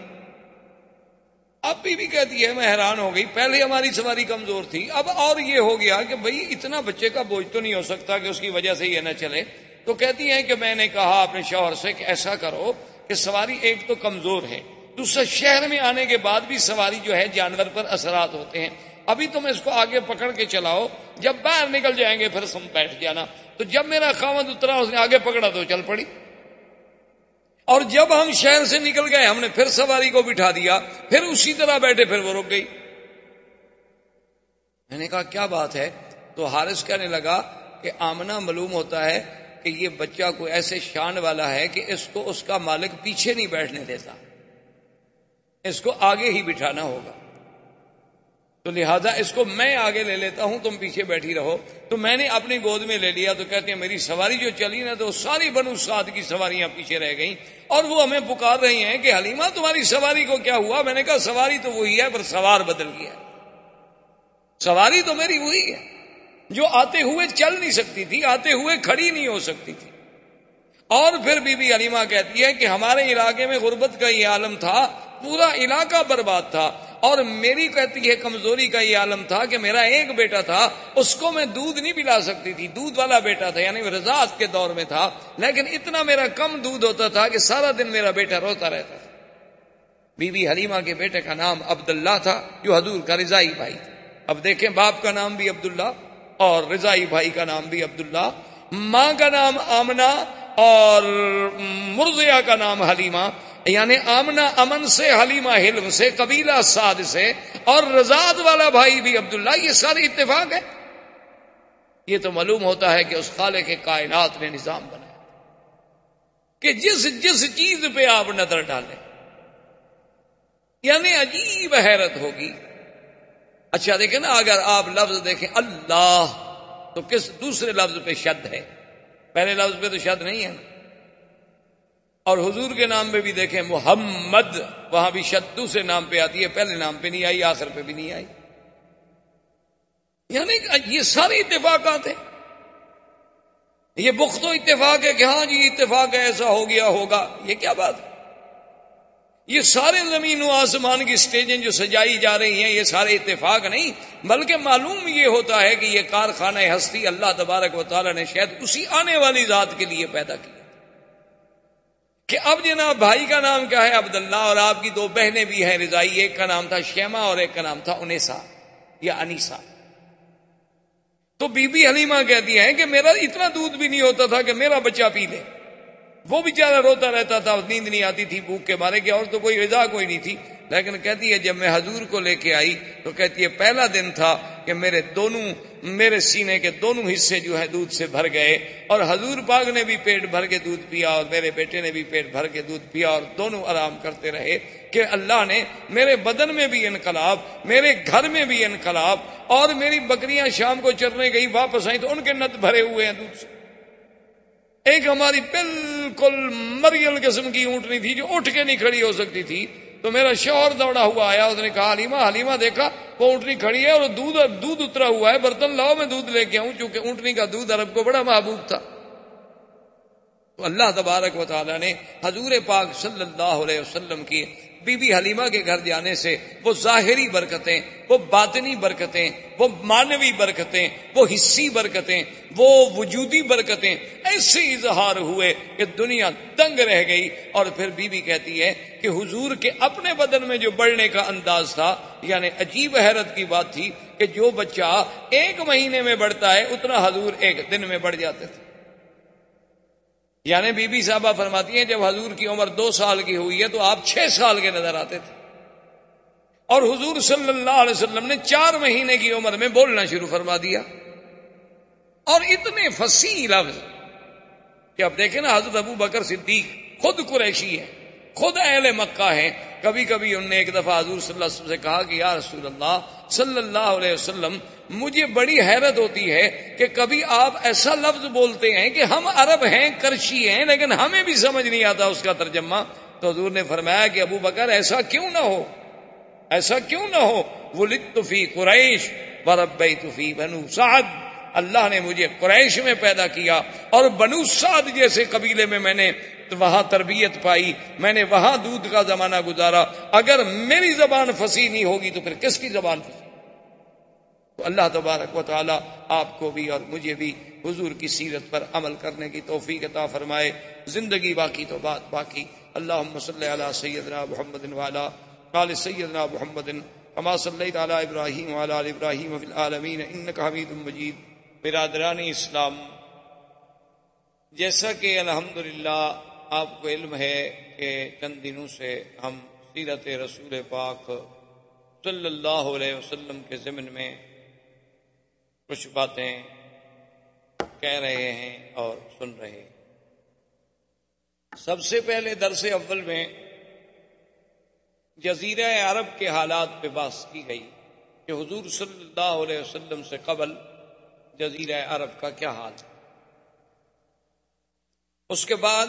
اب بیوی کہتی ہے، میں حیران ہو گئی۔ پہلے ہماری سواری کمزور تھی، اب اور یہ ہو گیا کہ بھئی اتنا بچے کا بوجھ تو نہیں ہو سکتا کہ اس کی وجہ سے یہ نہ چلے۔ تو کہتی ہیں کہ میں نے کہا اپنے شوہر سے کہ ایسا کرو کہ سواری ایک تو کمزور ہے۔ دوسرا، شہر میں آنے کے بعد بھی سواری جو ہے جانور پر اثرات ہوتے ہیں۔ ابھی تم اس کو آگے پکڑ کے چلاؤ۔ جب باہر نکل جائیں گے، پھر تم بیٹھ جانا۔ تو جب میرا خامد اترا، اس نے آگے پکڑا تو چل پڑی۔ اور جب ہم شہر سے نکل گئے، ہم نے پھر سواری کو بٹھا دیا۔ پھر اسی طرح بیٹھے، پھر وہ رک گئی۔ میں نے کہا، کیا بات ہے؟ تو حارث کہنے لگا کہ آمنا معلوم ہوتا ہے کہ یہ بچہ کوئی ایسے شان والا ہے کہ اس کو اس کا مالک پیچھے نہیں بیٹھنے دیتا۔ اس کو آگے ہی بٹھانا ہوگا۔ تو لہذا اس کو میں آگے لے لیتا ہوں، تم پیچھے بیٹھی رہو۔ تو میں نے اپنی گود میں لے لیا، تو کہتے ہیں میری سواری جو چلی نا، تو ساری بنو سات کی سواریاں پیچھے رہ گئیں۔ اور وہ ہمیں پکار رہی ہیں کہ حلیمہ، تمہاری سواری کو کیا ہوا؟ میں نے کہا سواری تو وہی ہے، پر سوار بدل گیا۔ سواری تو میری وہی ہے۔ جو آتے ہوئے چل نہیں سکتی تھی، آتے ہوئے کھڑی نہیں ہو سکتی تھی۔ اور پھر بی بی علیمہ کہتی ہے کہ ہمارے علاقے میں غربت کا یہ عالم تھا، پورا علاقہ برباد تھا۔ اور میری کہتی ہے، کمزوری کا یہ عالم تھا کہ میرا ایک بیٹا تھا، اس کو میں دودھ نہیں پلا سکتی تھی۔ دودھ والا بیٹا تھا یعنی رضاعت کے دور میں تھا۔ لیکن اتنا میرا کم دودھ ہوتا تھا کہ سارا دن میرا بیٹا روتا رہتا تھا۔ بی بی حلیمہ کے بیٹے کا نام عبداللہ تھا، جو حضور کا رضائی بھائی تھا۔ اب دیکھیں، باپ کا نام بھی عبداللہ۔ اور رضائی بھائی کا نام بھی عبداللہ، ماں کا نام آمنا اور مرزیا کا نام حلیمہ یعنی آمنا امن سے، حلیمہ حلم سے، قبیلہ سعد سے اور رضاد والا بھائی بھی عبداللہ، یہ سارے اتفاق ہے یہ تو معلوم ہوتا ہے کہ اس خالے کے کائنات نے نظام بنایا۔ کہ جس جس چیز پہ آپ نظر ڈالیں یعنی عجیب حیرت ہوگی اچھا دیکھیں نا، اگر آپ لفظ دیکھیں اللہ، تو کس دوسرے لفظ پہ شد ہے؟ پہلے لفظ پہ تو شد نہیں ہے اور حضور کے نام پہ بھی دیکھیں، محمد، وہاں بھی شد دوسرے نام پہ آتی ہے، پہلے نام پہ نہیں آئی، آخر پہ بھی نہیں آئی۔ یعنی یہ سارے اتفاقات ہیں۔ یہ بخت و اتفاق ہے کہ ہاں جی اتفاق ایسا ہو گیا، ہوگا، یہ کیا بات ہے؟ یہ سارے زمین و آسمان کی سٹیجیں جو سجائی جا رہی ہیں، یہ سارے اتفاق نہیں، بلکہ معلوم یہ ہوتا ہے کہ یہ کارخانہ ہستی اللہ تبارک و تعالیٰ نے شاید اسی آنے والی ذات کے لیے پیدا کیا۔ کہ اب جناب بھائی کا نام کیا ہے؟ عبداللہ، اور آپ کی دو بہنیں بھی ہیں رضائی، ایک کا نام تھا شیما اور ایک کا نام تھا انیسا، یا انیسا۔ تو بی بی حلیمہ کہتی ہیں کہ میرا اتنا دودھ بھی نہیں ہوتا تھا کہ میرا بچہ پی لے۔ وہ بیچارہ روتا رہتا تھا نیند نہیں آتی تھی، بھوک کے مارے کے اور تو کوئی غذا کوئی نہیں تھی۔ لیکن کہتی ہے، جب میں حضور کو لے کے آئی تو کہتی ہے، پہلا دن تھا کہ میرے دونوں، میرے سینے کے دونوں حصے جو ہے دودھ سے بھر گئے، اور حضور پاک نے بھی پیٹ بھر کے دودھ پیا، اور میرے بیٹے نے بھی پیٹ بھر کے دودھ پیا، اور دونوں آرام کرتے رہے کہ اللہ نے میرے بدن میں بھی انقلاب، میرے گھر میں بھی انقلاب، اور میری بکریاں شام کو چرنے گئی واپس آئی تو ان کے نت بھرے ہوئے ہیں دودھ سے۔ ایک ہماری بالکل مریل قسم کی اونٹنی تھی جو اٹھ کے نہیں کھڑی ہو سکتی تھی۔ تو میرا شوہر دوڑا ہوا آیا، اس نے کہا، حلیمہ حلیمہ، دیکھا، وہ اونٹنی کھڑی ہے اور دودھ دودھ اترا ہوا ہے، برتن لاؤ، میں دودھ لے کے آؤں، چونکہ اونٹنی کا دودھ عرب کو بڑا محبوب تھا۔ تو اللہ تبارک و تعالیٰ نے حضور پاک صلی اللہ علیہ وسلم کی بی بی حلیمہ کے گھر جانے سے وہ ظاہری برکتیں، وہ باطنی برکتیں، وہ مانوی برکتیں، وہ حصی برکتیں، وہ وجودی برکتیں ایسے اظہار ہوئے کہ دنیا دنگ رہ گئی۔ اور پھر بی بی کہتی ہے کہ حضور کے اپنے بدن میں جو بڑھنے کا انداز تھا یعنی عجیب حیرت کی بات تھی کہ جو بچہ ایک مہینے میں بڑھتا ہے، اتنا حضور ایک دن میں بڑھ جاتے تھے۔ یعنی بی بی صاحبہ فرماتی ہیں، جب حضور کی عمر دو سال کی ہوئی ہے تو آپ چھ سال کے نظر آتے تھے۔ اور حضور صلی اللہ علیہ وسلم نے چار مہینے کی عمر میں بولنا شروع فرما دیا۔ اور اتنے فصیح لفظ کہ آپ دیکھیں نا، حضرت ابو بکر صدیق خود قریشی ہے خود اہل مکہ ہیں۔ کبھی کبھی انہوں نے ایک دفعہ حضور صلی اللہ علیہ وسلم سے کہا کہ یا رسول اللہ، صلی اللہ علیہ وسلم، مجھے بڑی حیرت ہوتی ہے کہ کبھی آپ ایسا لفظ بولتے ہیں کہ ہم عرب ہیں، کرشی ہیں، لیکن ہمیں بھی سمجھ نہیں آتا اس کا ترجمہ۔ تو حضور نے فرمایا کہ ابو بکر، ایسا کیوں نہ ہو؟ ایسا کیوں نہ ہو؟ وہ لطفی قریش برب توفی بنو سعد۔ اللہ نے مجھے قریش میں پیدا کیا اور بنو سعد جیسے قبیلے میں میں نے وہاں تربیت پائی، میں نے وہاں دودھ کا زمانہ گزارا۔ اگر میری زبان پھنسی نہیں ہوگی تو پھر کس کی زبان پھنسی تو اللہ تبارک و تعالی آپ کو بھی اور مجھے بھی حضور کی سیرت پر عمل کرنے کی توفیق عطا فرمائے۔ زندگی باقی تو بات باقی۔ اللہ صلی علی سیدنا محمد والا قال سیدنا محمد۔ کما صلی تعالی ابراہیم والا ابراہیم فی العالمین۔ انک حمید مجید۔ برادران اسلام، جیسا کہ الحمدللہ آپ کو علم ہے کہ چند دنوں سے ہم سیرت رسول پاک صلی اللہ علیہ وسلم کے ضمن میں کچھ باتیں کہہ رہے ہیں اور سن رہے ہیں۔ سب سے پہلے درس اول میں جزیرہ عرب کے حالات پہ بات کی گئی کہ حضور صلی اللہ علیہ وسلم سے قبل جزیرہ عرب کا کیا حال ہے۔ اس کے بعد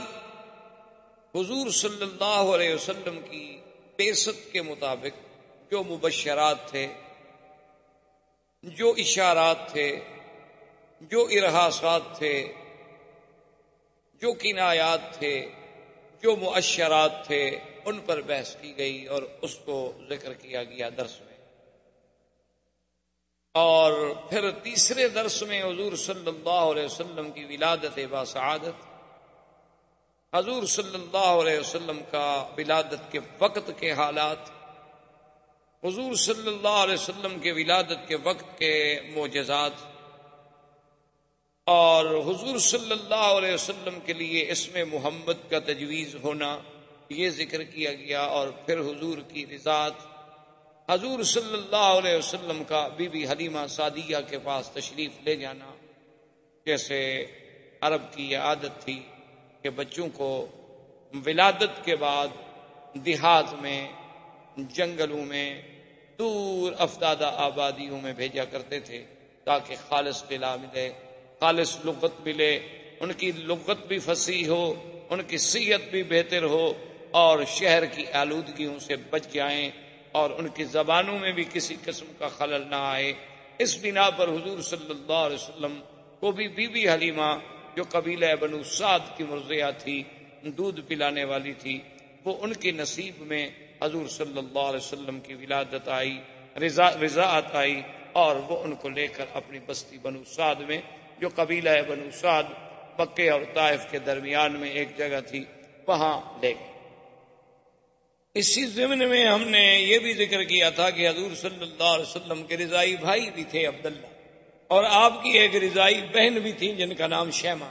حضور صلی اللہ علیہ وسلم کی بیست کے مطابق جو مبشرات تھے، جو اشارات تھے، جو ارحاسات تھے، جو کنایات تھے، جو معشرات تھے، ان پر بحث کی گئی اور اس کو ذکر کیا گیا درس میں۔ اور پھر تیسرے درس میں حضور صلی اللہ علیہ وسلم کی ولادت باسعادت حضور صلی اللہ علیہ وسلم کا ولادت کے وقت کے حالات، حضور صلی اللہ علیہ وسلم کے ولادت کے وقت کے معجزات، اور حضور صلی اللہ علیہ وسلم کے لیے اس میں محمد کا تجویز ہونا یہ ذکر کیا گیا، اور پھر حضور کی رضاط حضور صلی اللہ علیہ وسلم کا بی بی حلیمہ سعدیہ کے پاس تشریف لے جانا جیسے عرب کی یہ عادت تھی۔ کہ بچوں کو ولادت کے بعد دیہات میں، جنگلوں میں، دور افدادہ آبادیوں میں بھیجا کرتے تھے تاکہ خالص قلعہ ملے، خالص لغت ملے، ان کی لغت بھی فصیح ہو، ان کی صحت بھی بہتر ہو اور شہر کی آلودگیوں سے بچ جائیں اور ان کی زبانوں میں بھی کسی قسم کا خلل نہ آئے۔ اس بنا پر حضور صلی اللہ علیہ وسلم کو بھی بی بی حلیمہ جو قبیلہ بنو سعد کی مرضیہ تھی، دودھ پلانے والی تھی، وہ ان کی نصیب میں حضور صلی اللہ علیہ وسلم کی ولادت آئی رضاعت آئی اور وہ ان کو لے کر اپنی بستی بنو سعد میں، جو قبیلہ ہے بنو سعد مکے اور طائف کے درمیان میں ایک جگہ تھی، وہاں لے گئے۔ اسی ضمن میں ہم نے یہ بھی ذکر کیا تھا کہ حضور صلی اللہ علیہ وسلم کے رضائی بھائی بھی تھے عبداللہ۔ اور آپ کی ایک رضائی بہن بھی تھی جن کا نام شیما۔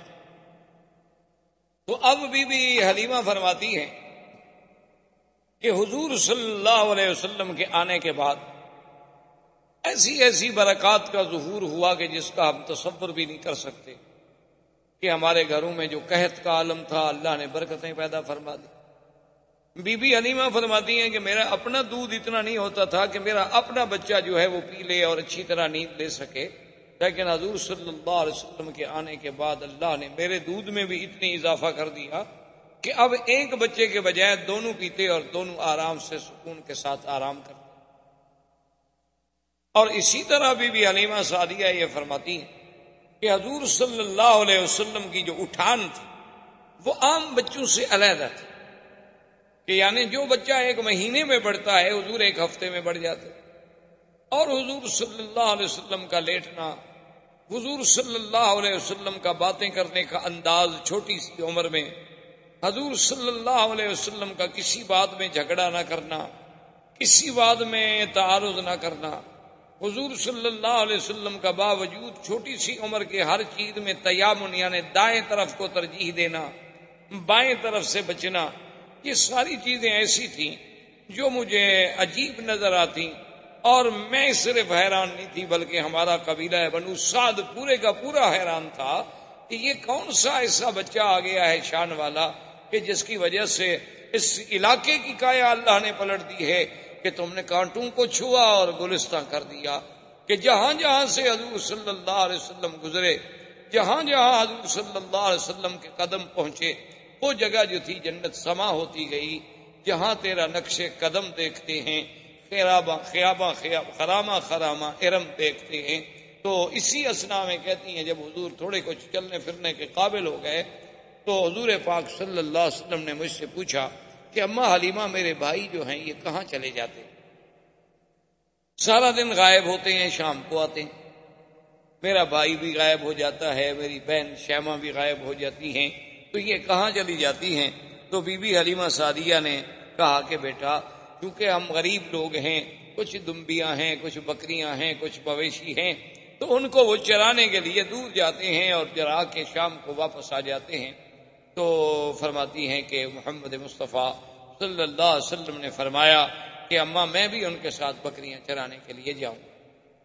تو اب بھی بھی حلیمہ فرماتی ہیں کہ حضور صلی اللہ علیہ وسلم کے آنے کے بعد ایسی ایسی برکات کا ظہور ہوا کہ جس کا ہم تصور بھی نہیں کر سکتے کہ ہمارے گھروں میں جو قحط کا عالم تھا، اللہ نے برکتیں پیدا فرما دی۔ بی بی علیمہ فرماتی ہیں کہ میرا اپنا دودھ اتنا نہیں ہوتا تھا کہ میرا اپنا بچہ جو ہے وہ پی لے اور اچھی طرح نیند لے سکے۔ لیکن حضور صلی اللہ علیہ وسلم کے آنے کے بعد اللہ نے میرے دودھ میں بھی اتنی اضافہ کر دیا کہ اب ایک بچے کے بجائے دونوں پیتے اور دونوں آرام سے سکون کے ساتھ آرام کرتے اور اسی طرح بھی بھی علیمہ سعدیہ یہ فرماتی ہیں کہ حضور صلی اللہ علیہ وسلم کی جو اٹھان تھی، وہ عام بچوں سے علیحدہ تھی۔ کہ یعنی جو بچہ ایک مہینے میں بڑھتا ہے، حضور ایک ہفتے میں بڑھ جاتے اور حضور صلی اللہ علیہ وسلم کا لیٹنا حضور صلی اللہ علیہ وسلم کا باتیں کرنے کا انداز چھوٹی سی عمر میں، حضور صلی اللہ علیہ وسلم کا کسی بات میں جھگڑا نہ کرنا، کسی بات میں تعارض نہ کرنا۔ حضور صلی اللہ علیہ وسلم کا باوجود چھوٹی سی عمر کے ہر چیز میں تیامن یعنی دائیں طرف کو ترجیح دینا، بائیں طرف سے بچنا، یہ ساری چیزیں ایسی تھیں جو مجھے عجیب نظر آتی اور میں صرف حیران نہیں تھی، بلکہ ہمارا قبیلہ بنو سعد پورے کا پورا حیران تھا کہ یہ کون سا ایسا بچہ آ گیا ہے شان والا کہ جس کی وجہ سے اس علاقے کی کایا اللہ نے پلٹ دی ہے کہ تم نے کانٹوں کو چھوا اور گلستہ کر دیا کہ جہاں جہاں سے حضور صلی اللہ علیہ وسلم گزرے، جہاں جہاں حضور صلی اللہ علیہ وسلم کے قدم پہنچے، وہ جگہ جو تھی جنت سما ہوتی گئی، جہاں تیرا نقش قدم دیکھتے ہیں خیرابا خیابا خراما خراما ارم دیکھتے ہیں۔ تو اسی اسنا میں کہتی ہیں، جب حضور تھوڑے کچھ چلنے پھرنے کے قابل ہو گئے، تو حضور پاک صلی اللہ علیہ وسلم نے مجھ سے پوچھا کہ اما حلیمہ میرے بھائی جو ہیں، یہ کہاں چلے جاتے سارا دن غائب ہوتے ہیں، شام کو آتے ہیں۔ میرا بھائی بھی غائب ہو جاتا ہے، میری بہن شیما بھی غائب ہو جاتی ہیں۔ تو یہ کہاں چلی جاتی ہیں؟ تو بی بی حلیمہ سعدیہ نے کہا کہ بیٹا کیونکہ ہم غریب لوگ ہیں، کچھ دمبیاں ہیں، کچھ بکریاں ہیں، کچھ مویشی ہیں، تو ان کو وہ چرانے کے لیے دور جاتے ہیں اور چرا کے شام کو واپس آ جاتے ہیں۔ تو فرماتی ہیں کہ محمد مصطفیٰ صلی اللہ علیہ وسلم نے فرمایا کہ اماں، میں بھی ان کے ساتھ بکریاں چرانے کے لیے جاؤں۔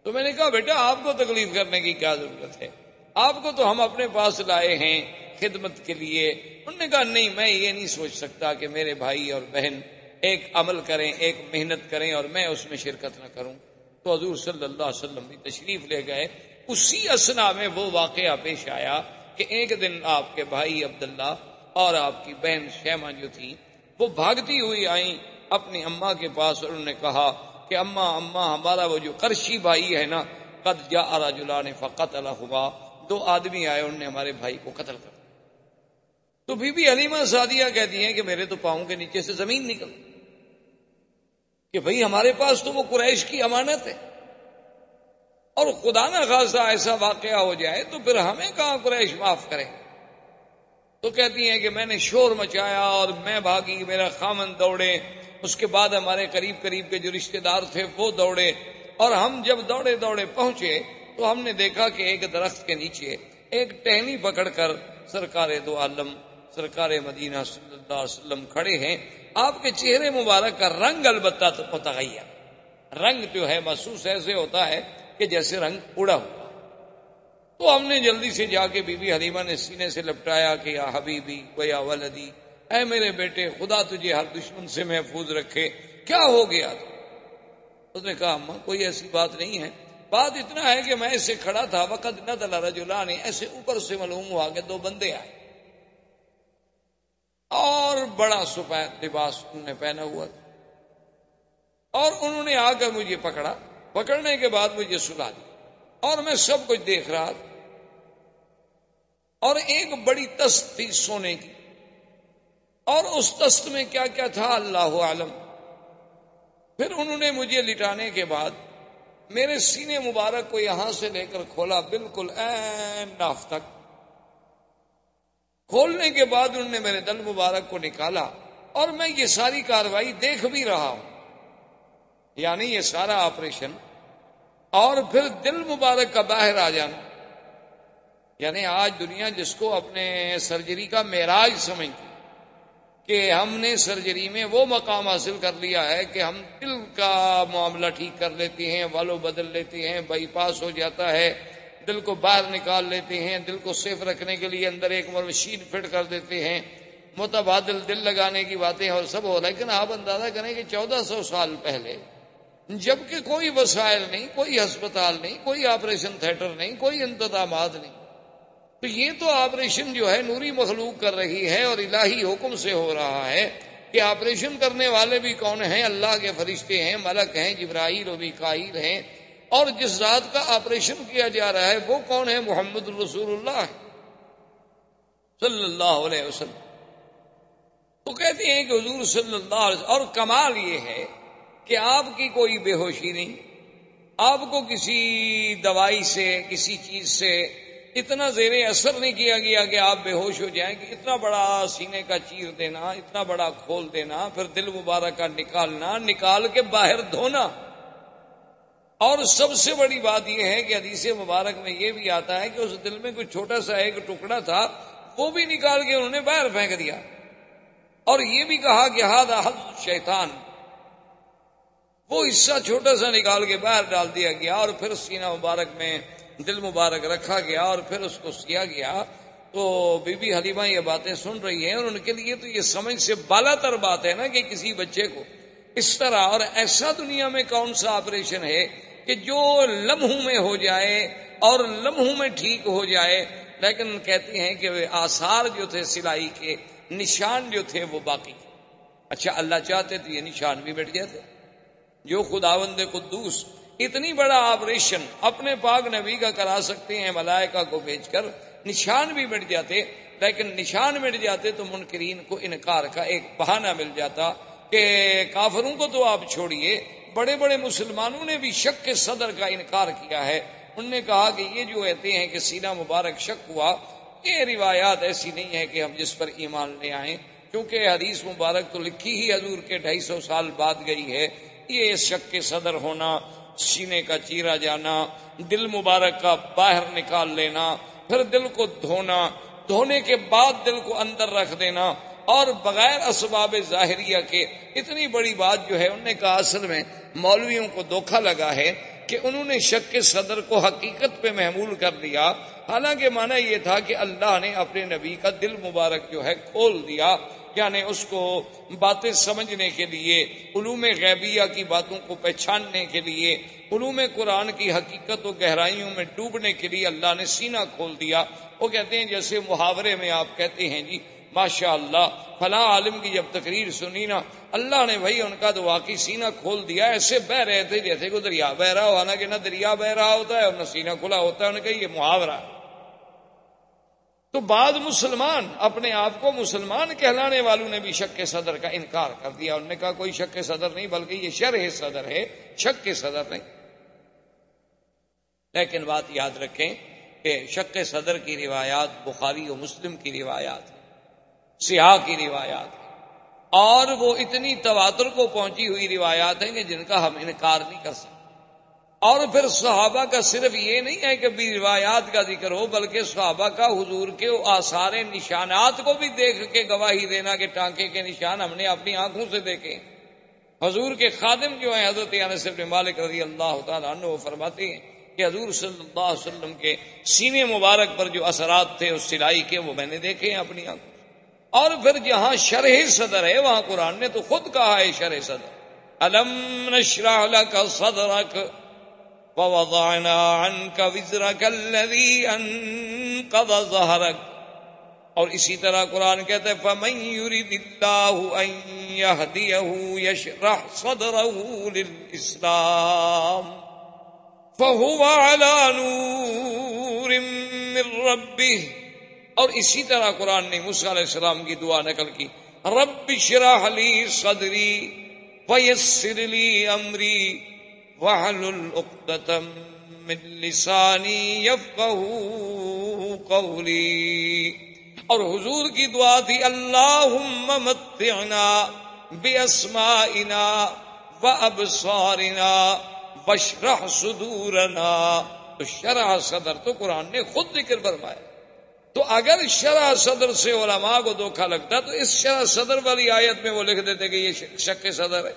تو میں نے کہا، بیٹا، آپ کو تکلیف کرنے کی کیا ضرورت ہے؟ آپ کو تو ہم اپنے پاس لائے ہیں خدمت کے لیے۔ انہوں نے کہا، نہیں، میں یہ نہیں سوچ سکتا کہ میرے بھائی اور بہن ایک عمل کریں، ایک محنت کریں اور میں اس میں شرکت نہ کروں۔ تو حضور صلی اللہ علیہ وسلم بھی تشریف لے گئے۔ اسی اسنا میں وہ واقعہ پیش آیا کہ ایک دن آپ کے بھائی عبداللہ اور آپ کی بہن شیما جو تھی وہ بھاگتی ہوئی آئیں اپنی اما کے پاس اور انہوں نے کہا کہ اما اما ہمارا وہ جو کرشی بھائی ہے نا، قد جا راجلا نے فقت ہوا دو آدمی آئے، انہوں نے ہمارے بھائی کو قتل کر تو بی بی حلیمہ سعدیہ کہتی ہیں کہ میرے تو پاؤں کے نیچے سے زمین نکل۔ کہ بھئی ہمارے پاس تو وہ قریش کی امانت ہے۔ اور خدا نہ خاصا ایسا واقعہ ہو جائے تو پھر ہمیں کہاں قریش معاف کرے؟ تو کہتی ہیں کہ میں نے شور مچایا اور میں بھاگی، میرا خامن دوڑے۔ اس کے بعد ہمارے قریب قریب کے جو رشتہ دار تھے وہ دوڑے۔ اور ہم جب دوڑے دوڑے پہنچے تو ہم نے دیکھا کہ ایک درخت کے نیچے ایک ٹہنی پکڑ کر سرکار دو عالم، سرکار مدینہ صلی اللہ علیہ وسلم کھڑے ہیں۔ آپ کے چہرے مبارک کا رنگ البتہ تو متغیر رنگ جو ہے، محسوس ایسے ہوتا ہے کہ جیسے رنگ اڑا ہوا۔ تو ہم نے جلدی سے جا کے بی بی حلیمہ نے سینے سے لپٹایا کہ یا حبیبی و یا ولدی، اے میرے بیٹے، خدا تجھے ہر دشمن سے محفوظ رکھے۔ کیا ہو گیا اس نے کہا، اماں، کوئی ایسی بات نہیں ہے۔ بات اتنا ہے کہ میں اسے کھڑا تھا، وقت نہ دلا رجولہ نے ایسے اوپر سے معلوم ہوا کہ دو بندے آئے۔ اور بڑا سفید لباس انہوں نے پہنا ہوا تھا۔ اور انہوں نے آ کر مجھے پکڑا۔ پکڑنے کے بعد مجھے سلا دیا اور میں سب کچھ دیکھ رہا تھا۔ اور ایک بڑی تست تھی سونے کی۔ اور اس تست میں کیا کیا تھا؟ اللہ عالم۔ پھر انہوں نے مجھے لٹانے کے بعد میرے سینے مبارک کو یہاں سے لے کر کھولا۔ بالکل این ناف تک۔ کھولنے کے بعد انہوں نے میرے دل مبارک کو نکالا اور میں یہ ساری کاروائی دیکھ بھی رہا ہوں۔ یعنی یہ سارا آپریشن اور پھر دل مبارک کا باہر آ جانا۔ یعنی آج دنیا جس کو اپنے سرجری کا معراج سمجھتی کہ ہم نے سرجری میں وہ مقام حاصل کر لیا ہے کہ ہم دل کا معاملہ ٹھیک کر لیتے ہیں، والو بدل لیتے ہیں بائی پاس ہو جاتا ہے۔ دل کو باہر نکال لیتے ہیں، دل کو صرف رکھنے کے لیے اندر ایک مشین فٹ کر دیتے ہیں۔ متبادل دل لگانے کی باتیں اور سب ہو رہا ہے لیکن آپ اندازہ کریں کہ چودہ سو سال پہلے، جبکہ کوئی وسائل نہیں، کوئی ہسپتال نہیں، کوئی آپریشن تھیٹر نہیں، کوئی انتظامات نہیں۔ تو یہ تو آپریشن جو ہے نوری مخلوق کر رہی ہے اور الہی حکم سے ہو رہا ہے کہ آپریشن کرنے والے بھی کون ہیں؟ اللہ کے فرشتے ہیں، ملک ہیں، جبرائیل و کائر ہیں۔ اور جس ذات کا آپریشن کیا جا رہا ہے، وہ کون ہے؟ محمد الرسول اللہ صلی اللہ علیہ وسلم۔ تو کہتے ہیں کہ حضور صلی اللہ علیہ وسلم، اور کمال یہ ہے کہ آپ کی کوئی بے ہوشی نہیں، آپ کو کسی دوائی سے، کسی چیز سے اتنا زیر اثر نہیں کیا گیا کہ آپ بے ہوش ہو جائیں کہ اتنا بڑا سینے کا چیر دینا، اتنا بڑا کھول دینا، پھر دل مبارک کا نکالنا، نکال کے باہر دھونا۔ اور سب سے بڑی بات یہ ہے کہ حدیث مبارک میں یہ بھی آتا ہے کہ اس دل میں کوئی چھوٹا سا ایک ٹکڑا تھا، وہ بھی نکال کے انہوں نے باہر پھینک دیا۔ اور یہ بھی کہا کہ ہاتھ حد شیطان۔ وہ حصہ چھوٹا سا نکال کے باہر ڈال دیا گیا اور پھر سینہ مبارک میں دل مبارک رکھا گیا اور پھر اس کو سیا گیا۔ تو بی بی حلیمہ یہ باتیں سن رہی ہیں اور ان کے لیے تو یہ سمجھ سے بالا تر بات ہے نا کہ کسی بچے کو اس طرح اور ایسا دنیا میں کون سا آپریشن ہے کہ جو لمحوں میں ہو جائے اور لمحوں میں ٹھیک ہو جائے، لیکن کہتے ہیں کہ آثار جو تھے سلائی کے، نشان جو تھے وہ باقی۔ اچھا اللہ چاہتے تو یہ نشان بھی بیٹھ جاتے۔ جو خداوند قدوس اتنی بڑا آپریشن اپنے پاک نبی کا کرا سکتے ہیں، ملائکہ کو بھیج کر نشان بھی مٹ جاتے، لیکن نشان مٹ جاتے تو منکرین کو انکار کا ایک بہانہ مل جاتا کہ کافروں کو تو آپ چھوڑیے بڑے بڑے مسلمانوں نے بھی شک کے صدر کا انکار کیا ہے۔ انہوں نے کہا کہ یہ جو کہتے ہیں کہ سینہ مبارک شک ہوا، یہ روایات ایسی نہیں ہے کہ ہم جس پر ایمان لے آئیں۔ کیونکہ حدیث مبارک تو لکھی ہی حضور کے ڈھائی سو سال بعد گئی ہے۔ یہ شک کے صدر ہونا، سینے کا چیرا جانا، دل مبارک کا باہر نکال لینا، پھر دل کو دھونا، دھونے کے بعد دل کو اندر رکھ دینا اور بغیر اسباب ظاہریہ کے اتنی بڑی بات جو ہے، انہوں نے کہا اصل میں مولویوں کو دھوکھا لگا ہے کہ انہوں نے شک کے صدر کو حقیقت پہ محمول کر دیا۔ حالانکہ مانا یہ تھا کہ اللہ نے اپنے نبی کا دل مبارک جو ہے کھول دیا۔ یعنی اس کو باتیں سمجھنے کے لیے، علوم غیبیہ کی باتوں کو پہچاننے کے لیے، علوم قرآن کی حقیقت و گہرائیوں میں ڈوبنے کے لیے اللہ نے سینہ کھول دیا۔ وہ کہتے ہیں جیسے محاورے میں آپ کہتے ہیں جی ماشاء اللہ فلاں عالم کی جب تقریر سنی نا، اللہ نے بھائی ان کا تو واقعی سینہ کھول دیا، ایسے بہ رہے تھے جیسے کہ دریا بہ رہا ہو، حالانکہ نہ دریا بہ رہا ہوتا ہے اور نہ سینہ کھلا ہوتا ہے انہوں نے کہا یہ محاورہ تو بعض مسلمان اپنے آپ کو مسلمان کہلانے والوں نے بھی شک کے صدر کا انکار کر دیا۔ انہوں نے کہا کوئی شک کے صدر نہیں، بلکہ یہ شرح صدر ہے، شک کے صدر نہیں۔ لیکن بات یاد رکھیں کہ شک صدر کی روایات بخاری و مسلم کی روایات سیاح کی روایات اور وہ اتنی تواتر کو پہنچی ہوئی روایات ہیں کہ جن کا ہم انکار نہیں کر سکتے۔ اور پھر صحابہ کا صرف یہ نہیں ہے کہ بھی روایات کا ذکر ہو، بلکہ صحابہ کا حضور کے آثار نشانات کو بھی دیکھ کے گواہی دینا کہ ٹانکے کے نشان ہم نے اپنی آنکھوں سے دیکھے حضور کے خادم جو ہیں، حضرت صرف مالک رضی اللہ تعالیٰ عنہ وہ فرماتے ہیں کہ حضور صلی اللہ علیہ وسلم کے سینے مبارک پر جو اثرات تھے، اس سلائی کے وہ میں نے دیکھے ہیں اپنی آنکھوں اور پھر جہاں شرح صدر ہے، وہاں قرآن نے تو خود کہا ہے شرح صدر۔ علم نشرح لك صدرك ووضعنا عنك وزرك الذي انقض ظهرك۔ اور اسی طرح قرآن کہتے ہیں فمن يريد الله ان يهديه يشرح صدره للاسلام فهو على نور من ربه۔ اور اسی طرح قرآن نے موسیٰ علیہ السلام کی دعا نقل کی، رب شرح لی صدری ویسر لی امری من لسانی قولی۔ اور حضور کی دعا تھی اللہ متعنا باسمائنا وابصارنا واشرح صدورنا۔ تو شرح صدر تو قرآن نے خود ذکر فرمایا۔ تو اگر شرح صدر سے علماء کو دھوکھا لگتا تو اس شرح صدر والی آیت میں وہ لکھ دیتے کہ یہ شک صدر ہے۔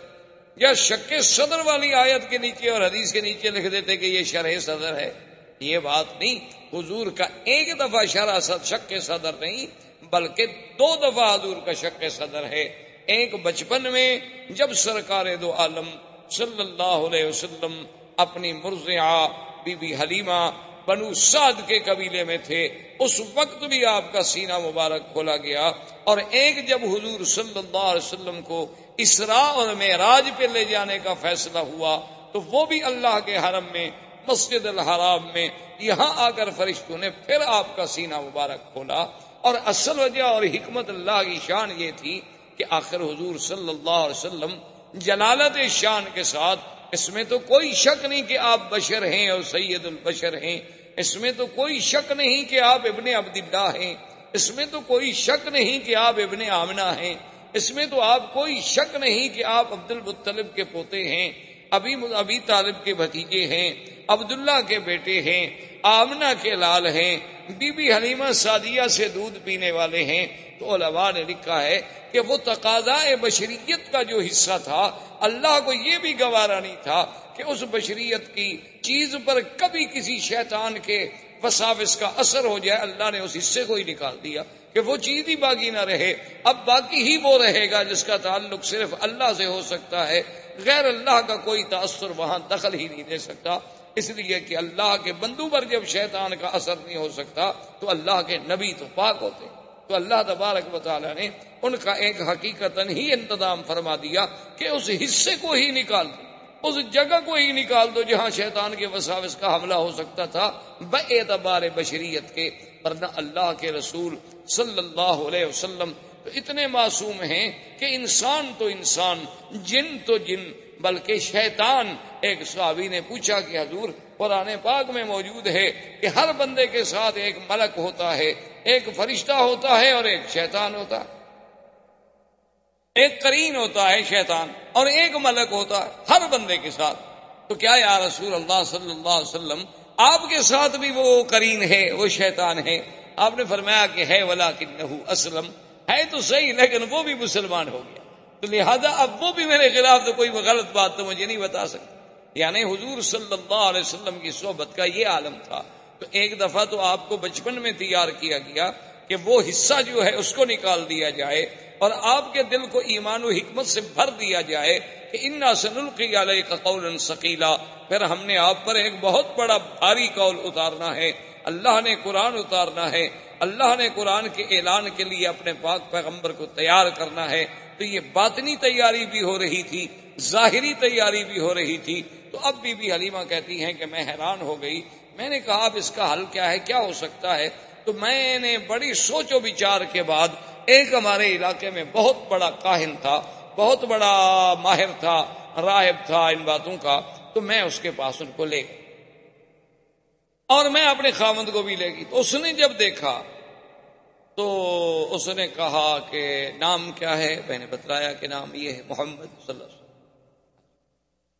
یا شک صدر والی آیت کے نیچے اور حدیث کے نیچے لکھ دیتے کہ یہ شرح صدر ہے۔ یہ بات نہیں۔ حضور کا ایک دفعہ شرح شک صدر نہیں، بلکہ دو دفعہ حضور کا شک صدر ہے۔ ایک بچپن میں جب سرکار دو عالم صلی اللہ علیہ وسلم اپنی مرزیا بی بی حلیمہ بنو سعد کے قبیلے میں تھے۔ اس وقت بھی آپ کا سینہ مبارک کھولا گیا۔ اور ایک جب حضور صلی اللہ علیہ وسلم کو اسرا اور معراج پہ لے جانے کا فیصلہ ہوا، تو وہ بھی اللہ کے حرم میں، مسجد الحرام میں، یہاں آ کر فرشتوں نے پھر آپ کا سینہ مبارک کھولا۔ اور اصل وجہ اور حکمت اللہ کی شان یہ تھی کہ آخر حضور صلی اللہ علیہ وسلم جلالت شان کے ساتھ اس میں تو کوئی شک نہیں کہ آپ بشر ہیں اور سید البشر ہیں۔ اس میں تو کوئی شک نہیں کہ آپ ابن عبداللہ ہیں۔ اس میں تو کوئی شک نہیں کہ آپ ابن آمنہ ہیں۔ اس میں تو آپ کوئی شک نہیں کہ آپ عبد المطلب کے پوتے ہیں۔ ابھی ابھی طالب کے بھتیجے ہیں۔ عبداللہ کے بیٹے ہیں۔ آمنہ کے لال ہیں۔ بی بی حلیمہ سعدیہ سے دودھ پینے والے ہیں۔ تو علماء نے لکھا ہے کہ وہ تقاضا بشریت کا جو حصہ تھا، اللہ کو یہ بھی گوارا نہیں تھا کہ اس بشریت کی چیز پر کبھی کسی شیطان کے وساوس کا اثر ہو جائے، اللہ نے اس حصے کو ہی نکال دیا کہ وہ چیز ہی باقی نہ رہے۔ اب باقی ہی وہ رہے گا جس کا تعلق صرف اللہ سے ہو سکتا ہے، غیر اللہ کا کوئی تاثر وہاں دخل ہی نہیں دے سکتا۔ اس لیے کہ اللہ کے بندو پر جب شیطان کا اثر نہیں ہو سکتا، تو اللہ کے نبی تو پاک ہوتے۔ تو اللہ تبارک و تعالیٰ نے ان کا ایک حقیقت ہی انتظام فرما دیا کہ اس حصے کو ہی نکال دو، اس جگہ کو ہی نکال دو جہاں شیطان کے وساوس کا حملہ ہو سکتا تھا بے اعتبار بشریت کے ورنہ اللہ کے رسول صلی اللہ علیہ وسلم تو اتنے معصوم ہیں کہ انسان تو انسان، جن تو جن، بلکہ شیطان ایک صحابی نے پوچھا کہ حضور قرآن پاک میں موجود ہے کہ ہر بندے کے ساتھ ایک ملک ہوتا ہے ایک فرشتہ ہوتا ہے اور ایک شیطان ہوتا ہے۔ ایک کرین ہوتا ہے شیطان اور ایک ملک ہوتا ہے ہر بندے کے ساتھ۔ تو کیا یا رسول اللہ صلی اللہ علیہ وسلم، آپ کے ساتھ بھی وہ کرین ہے، وہ شیطان ہے؟ آپ نے فرمایا کہ ہے ولا کنہ اسلم۔ ہے تو صحیح، لیکن وہ بھی مسلمان ہو گیا۔ تو لہذا اب وہ بھی میرے خلاف تو کوئی غلط بات تو مجھے نہیں بتا سکتا۔ یعنی حضور صلی اللہ علیہ وسلم کی صحبت کا یہ عالم تھا۔ تو ایک دفعہ تو آپ کو بچپن میں تیار کیا گیا کہ وہ حصہ جو ہے اس کو نکال دیا جائے اور آپ کے دل کو ایمان و حکمت سے بھر دیا جائے کہ ان سنلقی علیہ کا قول ثقیلا پھر ہم نے آپ پر ایک بہت بڑا بھاری قول اتارنا ہے۔ اللہ نے قرآن اتارنا ہے۔ اللہ نے قرآن کے اعلان کے لیے اپنے پاک پیغمبر کو تیار کرنا ہے۔ تو یہ باطنی تیاری بھی ہو رہی تھی، ظاہری تیاری بھی ہو رہی تھی۔ تو اب بی بی حلیمہ کہتی ہیں کہ میں حیران ہو گئی میں نے کہا اب اس کا حل کیا ہے، کیا ہو سکتا ہے؟ تو میں نے بڑی سوچ و بچار کے بعد ایک ہمارے علاقے میں بہت بڑا کاہن تھا، بہت بڑا ماہر تھا، راہب تھا ان باتوں کا، تو میں اس کے پاس ان کو لے گئی اور میں اپنے خامند کو بھی لے گئی۔ تو اس نے جب دیکھا، تو اس نے کہا کہ نام کیا ہے؟ میں نے بتلایا کہ نام یہ ہے محمد صلی اللہ علیہ وسلم۔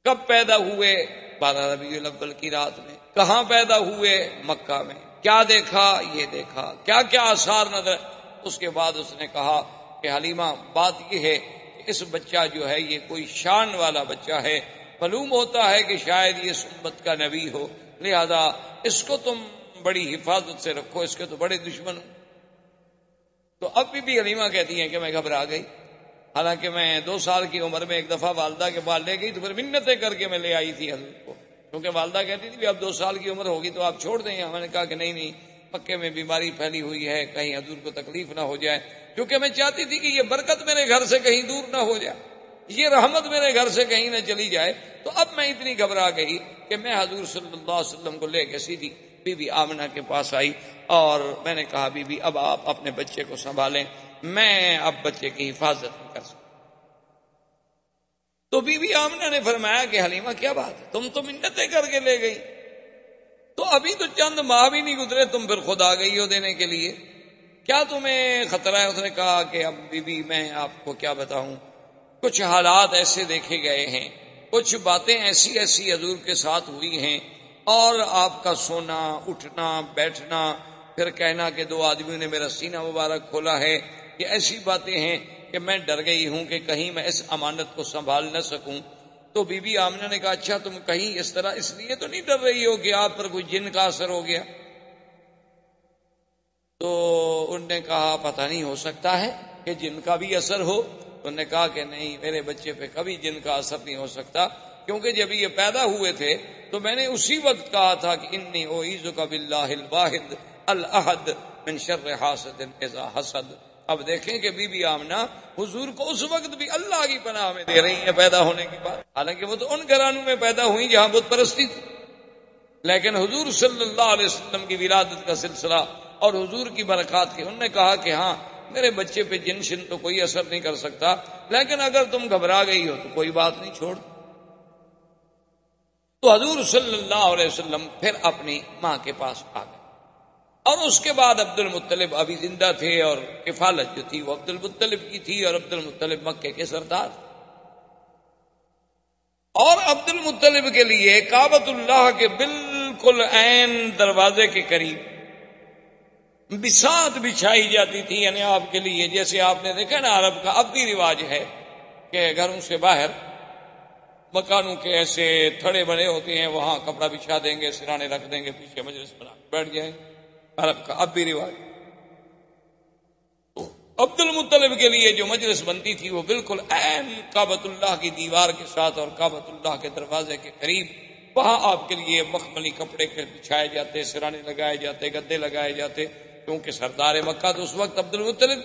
کب پیدا ہوئے؟ بارہ ربیع الاول کی رات میں۔ کہاں پیدا ہوئے مکہ میں؟ کیا دیکھا؟ یہ دیکھا۔ کیا کیا آثار نظر؟ اس کے بعد اس نے کہا کہ حلیمہ، بات یہ ہے کہ اس بچہ جو ہے، یہ کوئی شان والا بچہ ہے۔ معلوم ہوتا ہے کہ شاید یہ سنبت کا نبی ہو۔ لہذا اس کو تم بڑی حفاظت سے رکھو، اس کے تو بڑے دشمن ہو تو اب بھی بھی حلیمہ کہتی ہیں کہ میں گھبرا گئی۔ حالانکہ میں دو سال کی عمر میں ایک دفعہ والدہ کے پاس لے گئی تو پھر منتیں کر کے میں لے آئی تھی حضرت کو۔ کیونکہ والدہ کہتی تھی اب دو سال کی عمر ہوگی تو آپ چھوڑ دیں۔ میں نے کہا کہ نہیں نہیں پکے میں بیماری پھیلی ہوئی ہے، کہیں حضور کو تکلیف نہ ہو جائے۔ کیونکہ میں چاہتی تھی کہ یہ برکت میرے گھر سے کہیں دور نہ ہو جائے، یہ رحمت میرے گھر سے کہیں نہ چلی جائے۔ تو اب میں اتنی گھبرا گئی کہ میں حضور صلی اللہ علیہ وسلم کو لے کے سیدھی بی بی آمنہ کے پاس آئی اور میں نے کہا بی بی اب آپ اپنے بچے کو سنبھالیں، میں اب بچے کی حفاظت نہیں کر سکتا تو بی بی آمنہ نے فرمایا کہ حلیمہ کیا بات ہے؟ تم تو منتیں کر کے لے گئی۔ تو ابھی تو چند ماہ بھی نہیں گزرے، تم پھر خود آ گئی ہو دینے کے لیے۔ کیا تمہیں خطرہ ہے؟ اس نے کہا کہ اب بی بی، میں آپ کو کیا بتاؤں؟ کچھ حالات ایسے دیکھے گئے ہیں، کچھ باتیں ایسی ایسی حضور کے ساتھ ہوئی ہیں۔ اور آپ کا سونا، اٹھنا، بیٹھنا، پھر کہنا کہ دو آدمیوں نے میرا سینہ مبارک کھولا ہے۔ یہ ایسی باتیں ہیں کہ میں ڈر گئی ہوں کہ کہیں میں اس امانت کو سنبھال نہ سکوں۔ تو بی بی آمنہ نے کہا اچھا تم کہیں اس طرح اس لیے تو نہیں ڈر رہی ہو کہ آپ پر کوئی جن کا اثر ہو گیا؟ تو ان نے کہا، پتہ نہیں، ہو سکتا ہے کہ جن کا بھی اثر ہو۔ انہوں نے کہا کہ نہیں، میرے بچے پہ کبھی جن کا اثر نہیں ہو سکتا۔ کیونکہ جب یہ پیدا ہوئے تھے، تو میں نے اسی وقت کہا تھا کہ انی او عیز کا بلّہ الواحد الحد من شر حاسد اذا حسد۔ اب دیکھیں کہ بی بی آمنا حضور کو اس وقت بھی اللہ کی پناہ میں دے رہی ہیں پیدا ہونے کی بات حالانکہ وہ تو ان گھرانوں میں پیدا ہوئی جہاں بت پرستی تھی۔ لیکن حضور صلی اللہ علیہ وسلم کی ولادت کا سلسلہ اور حضور کی برکات کے، انہوں نے کہا کہ ہاں میرے بچے پہ جن شن تو کوئی اثر نہیں کر سکتا۔ لیکن اگر تم گھبرا گئی ہو تو کوئی بات نہیں، چھوڑ۔ تو حضور صلی اللہ علیہ وسلم پھر اپنی ماں کے پاس آ گئے۔ اور اس کے بعد عبد المطلب ابھی زندہ تھے اور کفالت جو تھی وہ عبد المطلب کی تھی اور عبد المطلب مکے کے سردار۔ اور عبد المطلب کے لیے کابت اللہ کے بالکل عین دروازے کے قریب بسات بچھائی جاتی تھی یعنی آپ کے لیے جیسے آپ نے دیکھا نا، عرب کا اب بھی رواج ہے کہ گھروں سے باہر مکانوں کے ایسے تھڑے بنے ہوتے ہیں، وہاں کپڑا بچھا دیں گے، سرانے رکھ دیں گے، پیچھے مجلس بنا، بیٹھ جائیں۔ گے عرب کا اب بھی رواج۔ عبد المطلب کے لیے جو مجلس بنتی تھی وہ بالکل عین کابت اللہ کی دیوار کے ساتھ اور کابت اللہ کے دروازے کے قریب۔ وہاں آپ کے لیے مخملی کپڑے کے بچھائے جاتے، سرانے لگائے جاتے، گدے لگائے جاتے، کیونکہ سردار مکہ تو اس وقت عبد المطلب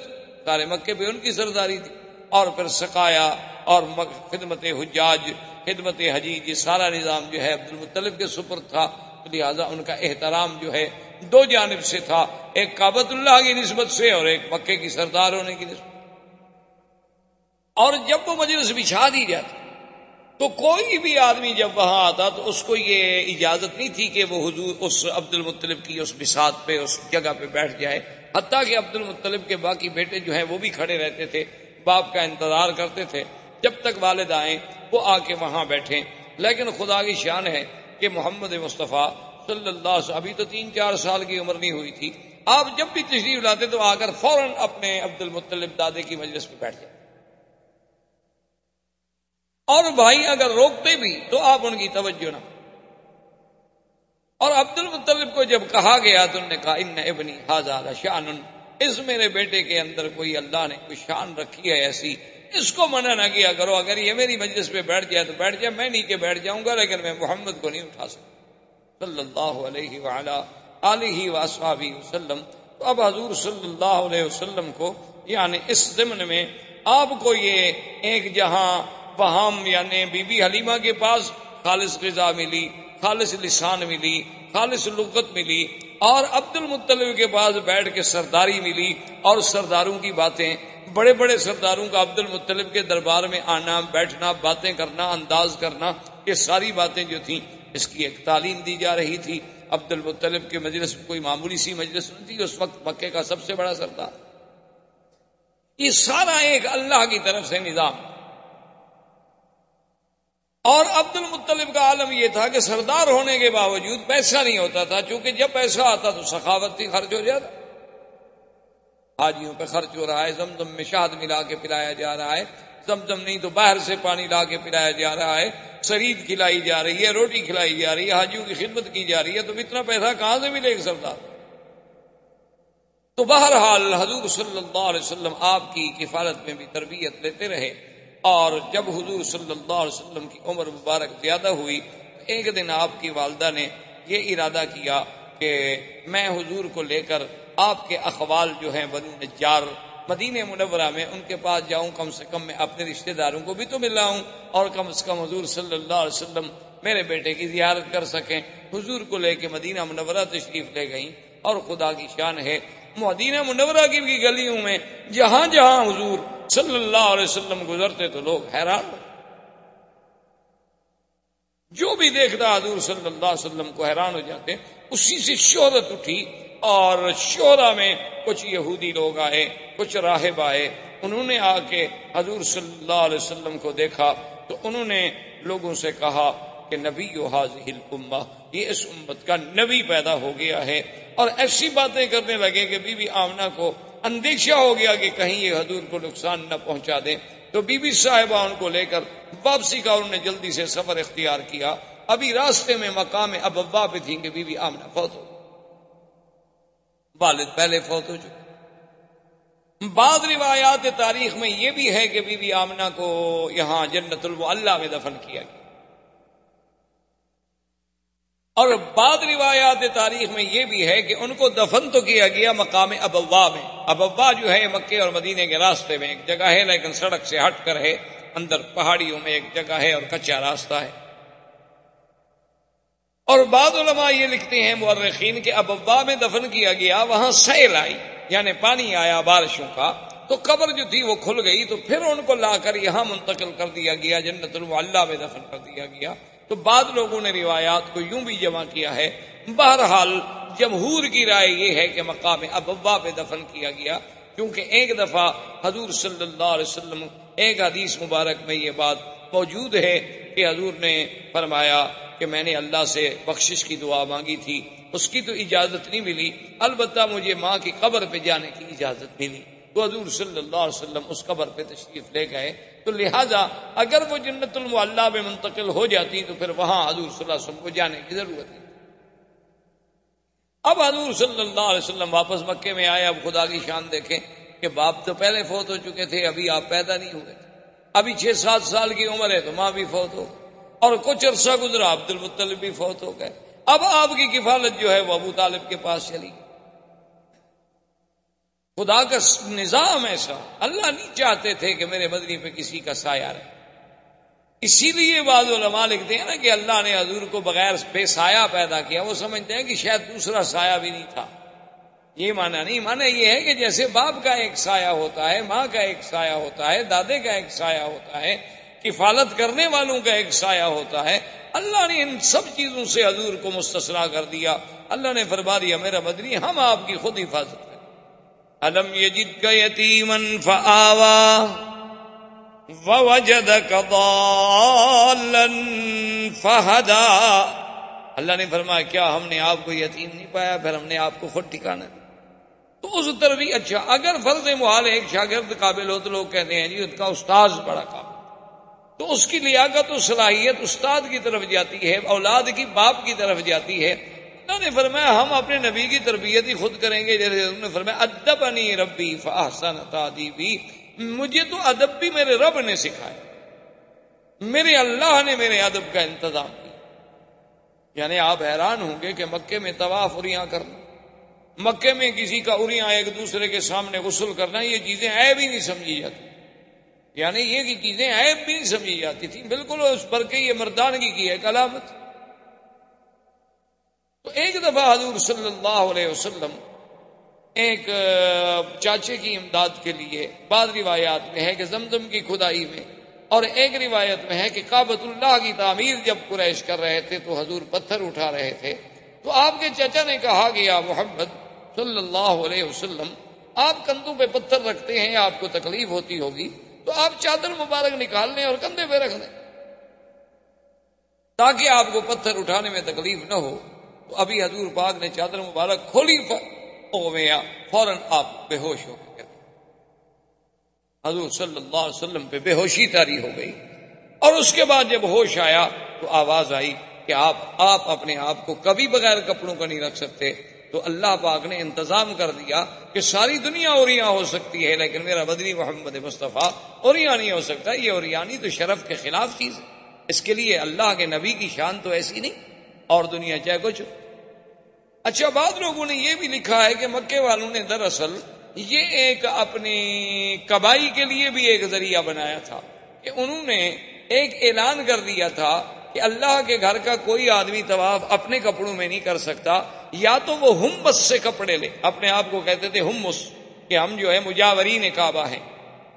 سارے مکے پہ ان کی سرداری تھی۔ اور پھر سکایا اور خدمت حجاج، خدمت حجیج، یہ سارا نظام جو ہے عبد المطلب کے سپر تھا۔ لہٰذا ان کا احترام جو ہے دو جانب سے تھا، ایک کابت اللہ کی نسبت سے اور ایک مکے کی سردار ہونے کی نسبت اور جب وہ مجلس بچھا دی جاتی، تو کوئی بھی آدمی جب وہاں آتا تو اس کو یہ اجازت نہیں تھی کہ وہ حضور اس عبد المطلب کی اس بساط پہ، اس جگہ پہ بیٹھ جائے۔ حتیٰ کہ عبد المطلب کے باقی بیٹے جو ہیں وہ بھی کھڑے رہتے تھے، باپ کا انتظار کرتے تھے۔ جب تک والد آئیں، وہ آ کے وہاں بیٹھیں۔ لیکن خدا کی شان ہے کہ محمد مصطفیٰ صلی اللہ علیہ ابھی تو تین چار سال کی عمر نہیں ہوئی تھی، آپ جب بھی تشریف لاتے تو آ کر فوراً اپنے عبد المطلب دادے کی مجلس پہ بیٹھ جائیں۔ اور بھائی اگر روکتے بھی تو آپ ان کی توجہ نہ اور عبد المطلب کو جب کہا گیا تو انہوں نے کہا، ان ابنی حاضر شان اس میرے بیٹے کے اندر کوئی اللہ نے کوئی شان رکھی ہے ایسی اس کو منع نہ کیا کرو۔ اگر یہ میری مجلس پہ بیٹھ جائے تو بیٹھ جائے میں نیچے بیٹھ جاؤں گا، لیکن میں محمد کو نہیں اٹھا سکتا۔ صلی اللہ علیہ وعلا علیہ واسوابی وسلم۔ تو اب حضور صلی اللہ علیہ وسلم کو یعنی اس ضمن میں آپ کو یہ ایک جہاں وہاں یعنی بی بی حلیمہ کے پاس خالص غذا ملی، خالص لسان ملی، خالص لغت ملی، اور عبد المطلب کے پاس بیٹھ کے سرداری ملی، اور سرداروں کی باتیں بڑے بڑے سرداروں کا عبد المطلب کے دربار میں آنا، بیٹھنا، باتیں کرنا، انداز کرنا، یہ ساری باتیں جو تھیں، اس کی ایک تعلیم دی جا رہی تھی۔ عبد المطلب کے مجلس، کوئی معمولی سی مجلس نہیں تھی، اس وقت مکے کا سب سے بڑا سردار۔ یہ سارا ایک اللہ کی طرف سے نظام۔ اور عبد المطلب کا عالم یہ تھا کہ سردار ہونے کے باوجود پیسہ نہیں ہوتا تھا، چونکہ جب پیسہ آتا تو سخاوت ہی خرچ ہو جاتا۔ حاجیوں پہ خرچ ہو رہا ہے، زمزم میں شاد ملا کے پلایا جا رہا ہے۔ زمزم نہیں تو باہر سے پانی لا کے پلایا جا رہا ہے۔ شرید کھلائی جا رہی ہے، روٹی کھلائی جا رہی ہے، حاجیوں کی خدمت کی جا رہی ہے۔ تو اتنا پیسہ کہاں سے ملے گا سردار؟ تو بہرحال حضور صلی اللہ علیہ وسلم آپ کی کفالت میں بھی تربیت لیتے رہے۔ اور جب حضور صلی اللہ علیہ وسلم کی عمر مبارک زیادہ ہوئی ایک دن آپ کی والدہ نے یہ ارادہ کیا کہ میں حضور کو لے کر آپ کے اخوال جو ہیں بنو نجار مدینہ منورہ میں ان کے پاس جاؤں، کم سے کم میں اپنے رشتہ داروں کو بھی تو ملا ہوں اور کم از کم حضور صلی اللہ علیہ وسلم میرے بیٹے کی زیارت کر سکیں۔ حضور کو لے کے مدینہ منورہ تشریف لے گئیں اور خدا کی شان ہے۔ مدینہ منورہ کی بھی گلیوں میں جہاں جہاں حضور صلی اللہ علیہ وسلم گزرتے تو لوگ حیران جو بھی دیکھتا حضور صلی اللہ علیہ وسلم کو حیران ہو جاتے، اسی سے شہرت اٹھی۔ اور شہرا میں کچھ یہودی لوگ آئے، کچھ راہب آئے، انہوں نے آ کے حضور صلی اللہ علیہ وسلم کو دیکھا تو انہوں نے لوگوں سے کہا کہ نبی حاضل الامہ، یہ اس امت کا نبی پیدا ہو گیا ہے اور ایسی باتیں کرنے لگے کہ بی بی آمنہ کو اندیشہ ہو گیا کہ کہیں یہ حضور کو نقصان نہ پہنچا دیں۔ تو بی بی صاحبہ ان کو لے کر واپسی کا انہوں نے جلدی سے سفر اختیار کیا۔ ابھی راستے میں مقام اب پہ تھی کہ بی بی آمنہ فوت ہو والد پہلے فوت ہو چکے۔ بعض روایات تاریخ میں یہ بھی ہے کہ بی بی آمنہ کو یہاں جنت اللہ میں دفن کیا گیا۔ اور بعد روایات تاریخ میں یہ بھی ہے کہ ان کو دفن تو کیا گیا مقام ابوا میں۔ ابوا جو ہے مکے اور مدینے کے راستے میں ایک جگہ ہے، لیکن سڑک سے ہٹ کر ہے۔ اندر پہاڑیوں میں ایک جگہ ہے اور کچا راستہ ہے۔ اور بعض علماء یہ لکھتے ہیں، مورخین، کہ ابوا میں دفن کیا گیا، وہاں سیل آئی یعنی پانی آیا بارشوں کا، تو قبر جو تھی وہ کھل گئی، تو پھر ان کو لا کر یہاں منتقل کر دیا گیا، جنت اللہ میں دفن کر دیا گیا۔ تو بعد لوگوں نے روایات کو یوں بھی جمع کیا ہے، بہرحال جمہور کی رائے یہ ہے کہ مقام ابوا پہ دفن کیا گیا، کیونکہ ایک دفعہ حضور صلی اللہ علیہ وسلم، ایک حدیث مبارک میں یہ بات موجود ہے کہ حضور نے فرمایا کہ میں نے اللہ سے بخشش کی دعا مانگی تھی، اس کی تو اجازت نہیں ملی، البتہ مجھے ماں کی قبر پہ جانے کی اجازت ملی۔ تو حضور صلی اللہ علیہ وسلم اس قبر پہ تشریف لے گئے۔ تو لہٰذا اگر وہ جنت المعلہ میں منتقل ہو جاتی تو پھر وہاں حضور صلی اللہ علیہ وسلم کو جانے کی ضرورت ہے اب حضور صلی اللہ علیہ وسلم واپس مکے میں آئے۔ اب خدا کی شان دیکھیں کہ باپ تو پہلے فوت ہو چکے تھے، ابھی آپ پیدا نہیں ہوئے۔ ابھی چھ سات سال کی عمر ہے تو ماں بھی فوت ہو اور کچھ عرصہ گزرا عبد المطلب بھی فوت ہو گئے۔ اب آپ کی کفالت جو ہے وہ ابو طالب کے پاس چلی۔ خدا کا نظام ایسا، اللہ نہیں چاہتے تھے کہ میرے بدنی پہ کسی کا سایہ رہے۔ اسی لیے بعض علماء لکھتے ہیں نا کہ اللہ نے حضور کو بغیر بے سایہ پیدا کیا۔ وہ سمجھتے ہیں کہ شاید دوسرا سایہ بھی نہیں تھا۔ یہ مانا نہیں مانا یہ ہے کہ جیسے باپ کا ایک سایہ ہوتا ہے، ماں کا ایک سایہ ہوتا ہے، دادے کا ایک سایہ ہوتا ہے کفالت کرنے والوں کا ایک سایہ ہوتا ہے۔ اللہ نے ان سب چیزوں سے حضور کو مستثنا کر دیا۔ اللہ نے فرما دیا، میرا بدنی ہم آپ کی خود حفاظت کریں۔ علم یہ جد کا یتیمن فآوا فہدا۔ اللہ نے فرمایا، کیا ہم نے آپ کو یتیم نہیں پایا؟ پھر ہم نے آپ کو خود ٹھکانا تو اس طرح بھی اچھا اگر فرض محال ایک شاگرد قابل ہو تو لوگ کہتے ہیں جی ان کا استاذ بڑا قابل تو اس کی لیاقت و صلاحیت استاد کی طرف جاتی ہے، اولاد کی باپ کی طرف جاتی ہے۔ اللہ نے فرمایا، ہم اپنے نبی کی تربیت ہی خود کریں گے۔ جیسے انہوں نے فرمایا ادب انی ربی فاحسن تعدیبی مجھے تو ادب بھی میرے رب نے سکھایا۔ میرے اللہ نے میرے ادب کا انتظام کیا۔ یعنی آپ حیران ہوں گے کہ مکے میں طواف اریاں کرنا، مکے میں کسی کا اریاں ایک دوسرے کے سامنے غسل کرنا، یہ چیزیں عیب ہی نہیں سمجھی جاتی۔ یعنی یہ کی چیزیں عیب بھی نہیں سمجھی جاتی تھی بالکل اس پر کے یہ مردانگی کی ہے علامت تو ایک دفعہ حضور صلی اللہ علیہ وسلم ایک چاچے کی امداد کے لیے بعض روایات میں ہے کہ زمزم کی کھدائی میں، اور ایک روایت میں ہے کہ کابت اللہ کی تعمیر جب قریش کر رہے تھے تو حضور پتھر اٹھا رہے تھے۔ تو آپ کے چچا نے کہا گیا محمد صلی اللہ علیہ وسلم، آپ کندھوں پہ پتھر رکھتے ہیں، آپ کو تکلیف ہوتی ہوگی۔ تو آپ چادر مبارک نکال لیں اور کندھے پہ رکھ دیں تاکہ آپ کو پتھر اٹھانے میں تکلیف نہ ہو، تو ابھی حضور پاک نے چادر مبارک کھولی فوراً آپ بے ہوش ہو گئے۔ حضور صلی اللہ علیہ وسلم پہ بے ہوشی تاری ہو گئی۔ اور اس کے بعد جب ہوش آیا تو آواز آئی کہ آپ آپ اپنے آپ کو کبھی بغیر کپڑوں کا نہیں رکھ سکتے۔ تو اللہ پاک نے انتظام کر دیا کہ ساری دنیا اوریاں ہو سکتی ہے، لیکن میرا بدنی محمد مصطفیٰ اوریاں نہیں ہو سکتا، یہ اوریانی تو شرف کے خلاف چیز ہے۔ اس کے لیے اللہ کے نبی کی شان تو ایسی نہیں، اور دنیا چاہے کچھ اچھا بعض لوگوں نے یہ بھی لکھا ہے کہ مکے والوں نے دراصل یہ ایک اپنی کبائی کے لیے بھی ایک ذریعہ بنایا تھا کہ انہوں نے ایک اعلان کر دیا تھا کہ اللہ کے گھر کا کوئی آدمی طواف اپنے کپڑوں میں نہیں کر سکتا یا تو وہ ہمس سے کپڑے لے۔ اپنے آپ کو کہتے تھے ہمس کہ ہم جو ہے مجاورین کعبہ ہیں۔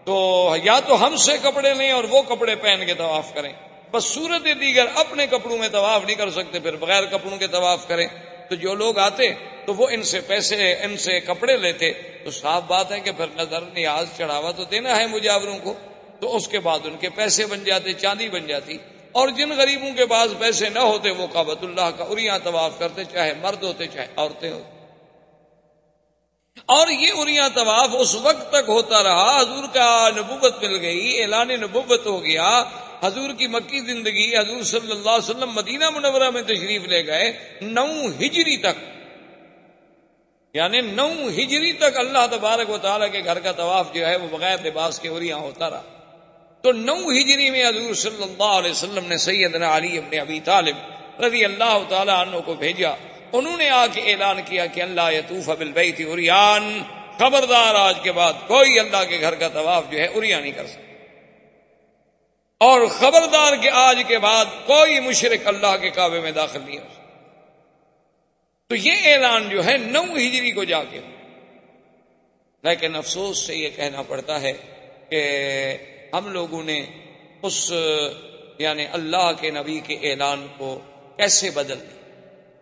تو یا تو ہم سے کپڑے لیں اور وہ کپڑے پہن کے طواف کریں۔ بس صورت دیگر اپنے کپڑوں میں طواف نہیں کر سکتے، پھر بغیر کپڑوں کے طواف کریں۔ تو جو لوگ آتے، تو وہ ان سے پیسے، ان سے کپڑے لیتے۔ تو صاف بات ہے کہ پھر نظر، نیاز، چڑھاوا تو دینا ہے مجاوروں کو۔ تو اس کے بعد ان کے پیسے بن جاتے، چاندی بن جاتی۔ اور جن غریبوں کے پاس پیسے نہ ہوتے، وہ کابت اللہ کا اریاں طواف کرتے، چاہے مرد ہوتے، چاہے عورتیں ہوتے۔ اور یہ اریاں طواف اس وقت تک ہوتا رہا، حضور کا نبوت مل گئی، اعلان نبوت ہو گیا۔ حضور کی مکی زندگی، حضور صلی اللہ علیہ وسلم مدینہ منورہ میں تشریف لے گئے، نو ہجری تک۔ یعنی نو ہجری تک اللہ تبارک و تعالیٰ کے گھر کا طواف جو ہے، وہ بغیر لباس کے اریاں ہوتا رہا۔ تو نو ہجری میں حضور صلی اللہ علیہ وسلم نے سیدنا علی ابن ابی طالب رضی اللہ تعالی عنہ کو بھیجا۔ انہوں نے آ کے اعلان کیا کہ اللہ یتوف بالبیت اریان خبردار آج کے بعد کوئی اللہ کے گھر کا طواف جو ہے اریا نہیں کر سکتا۔ اور خبردار کہ آج کے بعد کوئی مشرق اللہ کے کعبے میں داخل نہیں ہو سکتا۔ تو یہ اعلان جو ہے نو ہجری کو جا کے۔ لیکن افسوس سے یہ کہنا پڑتا ہے کہ ہم لوگوں نے اس یعنی اللہ کے نبی کے اعلان کو کیسے بدل دیا؟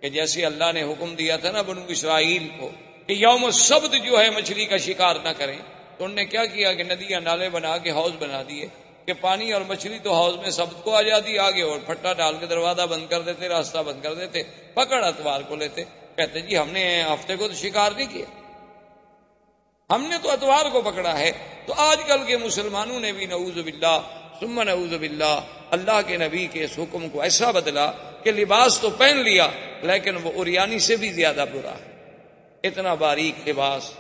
کہ جیسے اللہ نے حکم دیا تھا نا بنو اسرائیل کو کہ یوم سبد جو ہے مچھلی کا شکار نہ کریں، تو انہوں نے کیا کیا کہ ندیاں نالے بنا کے حوض بنا دیے کہ پانی اور مچھلی تو حوض میں سبد کو آ جاتی آگے اور پھٹا ڈال کے دروازہ بند کر دیتے، راستہ بند کر دیتے، پکڑ اتوار کو لیتے۔ کہتے جی ہم نے ہفتے کو تو شکار نہیں کیا۔ ہم نے تو اتوار کو پکڑا ہے تو آج کل کے مسلمانوں نے بھی نعوذ باللہ، ثم نعوذ باللہ، اللہ کے نبی کے اس حکم کو ایسا بدلا کہ لباس تو پہن لیا، لیکن وہ اریانی سے بھی زیادہ برا ہے۔ اتنا باریک لباس،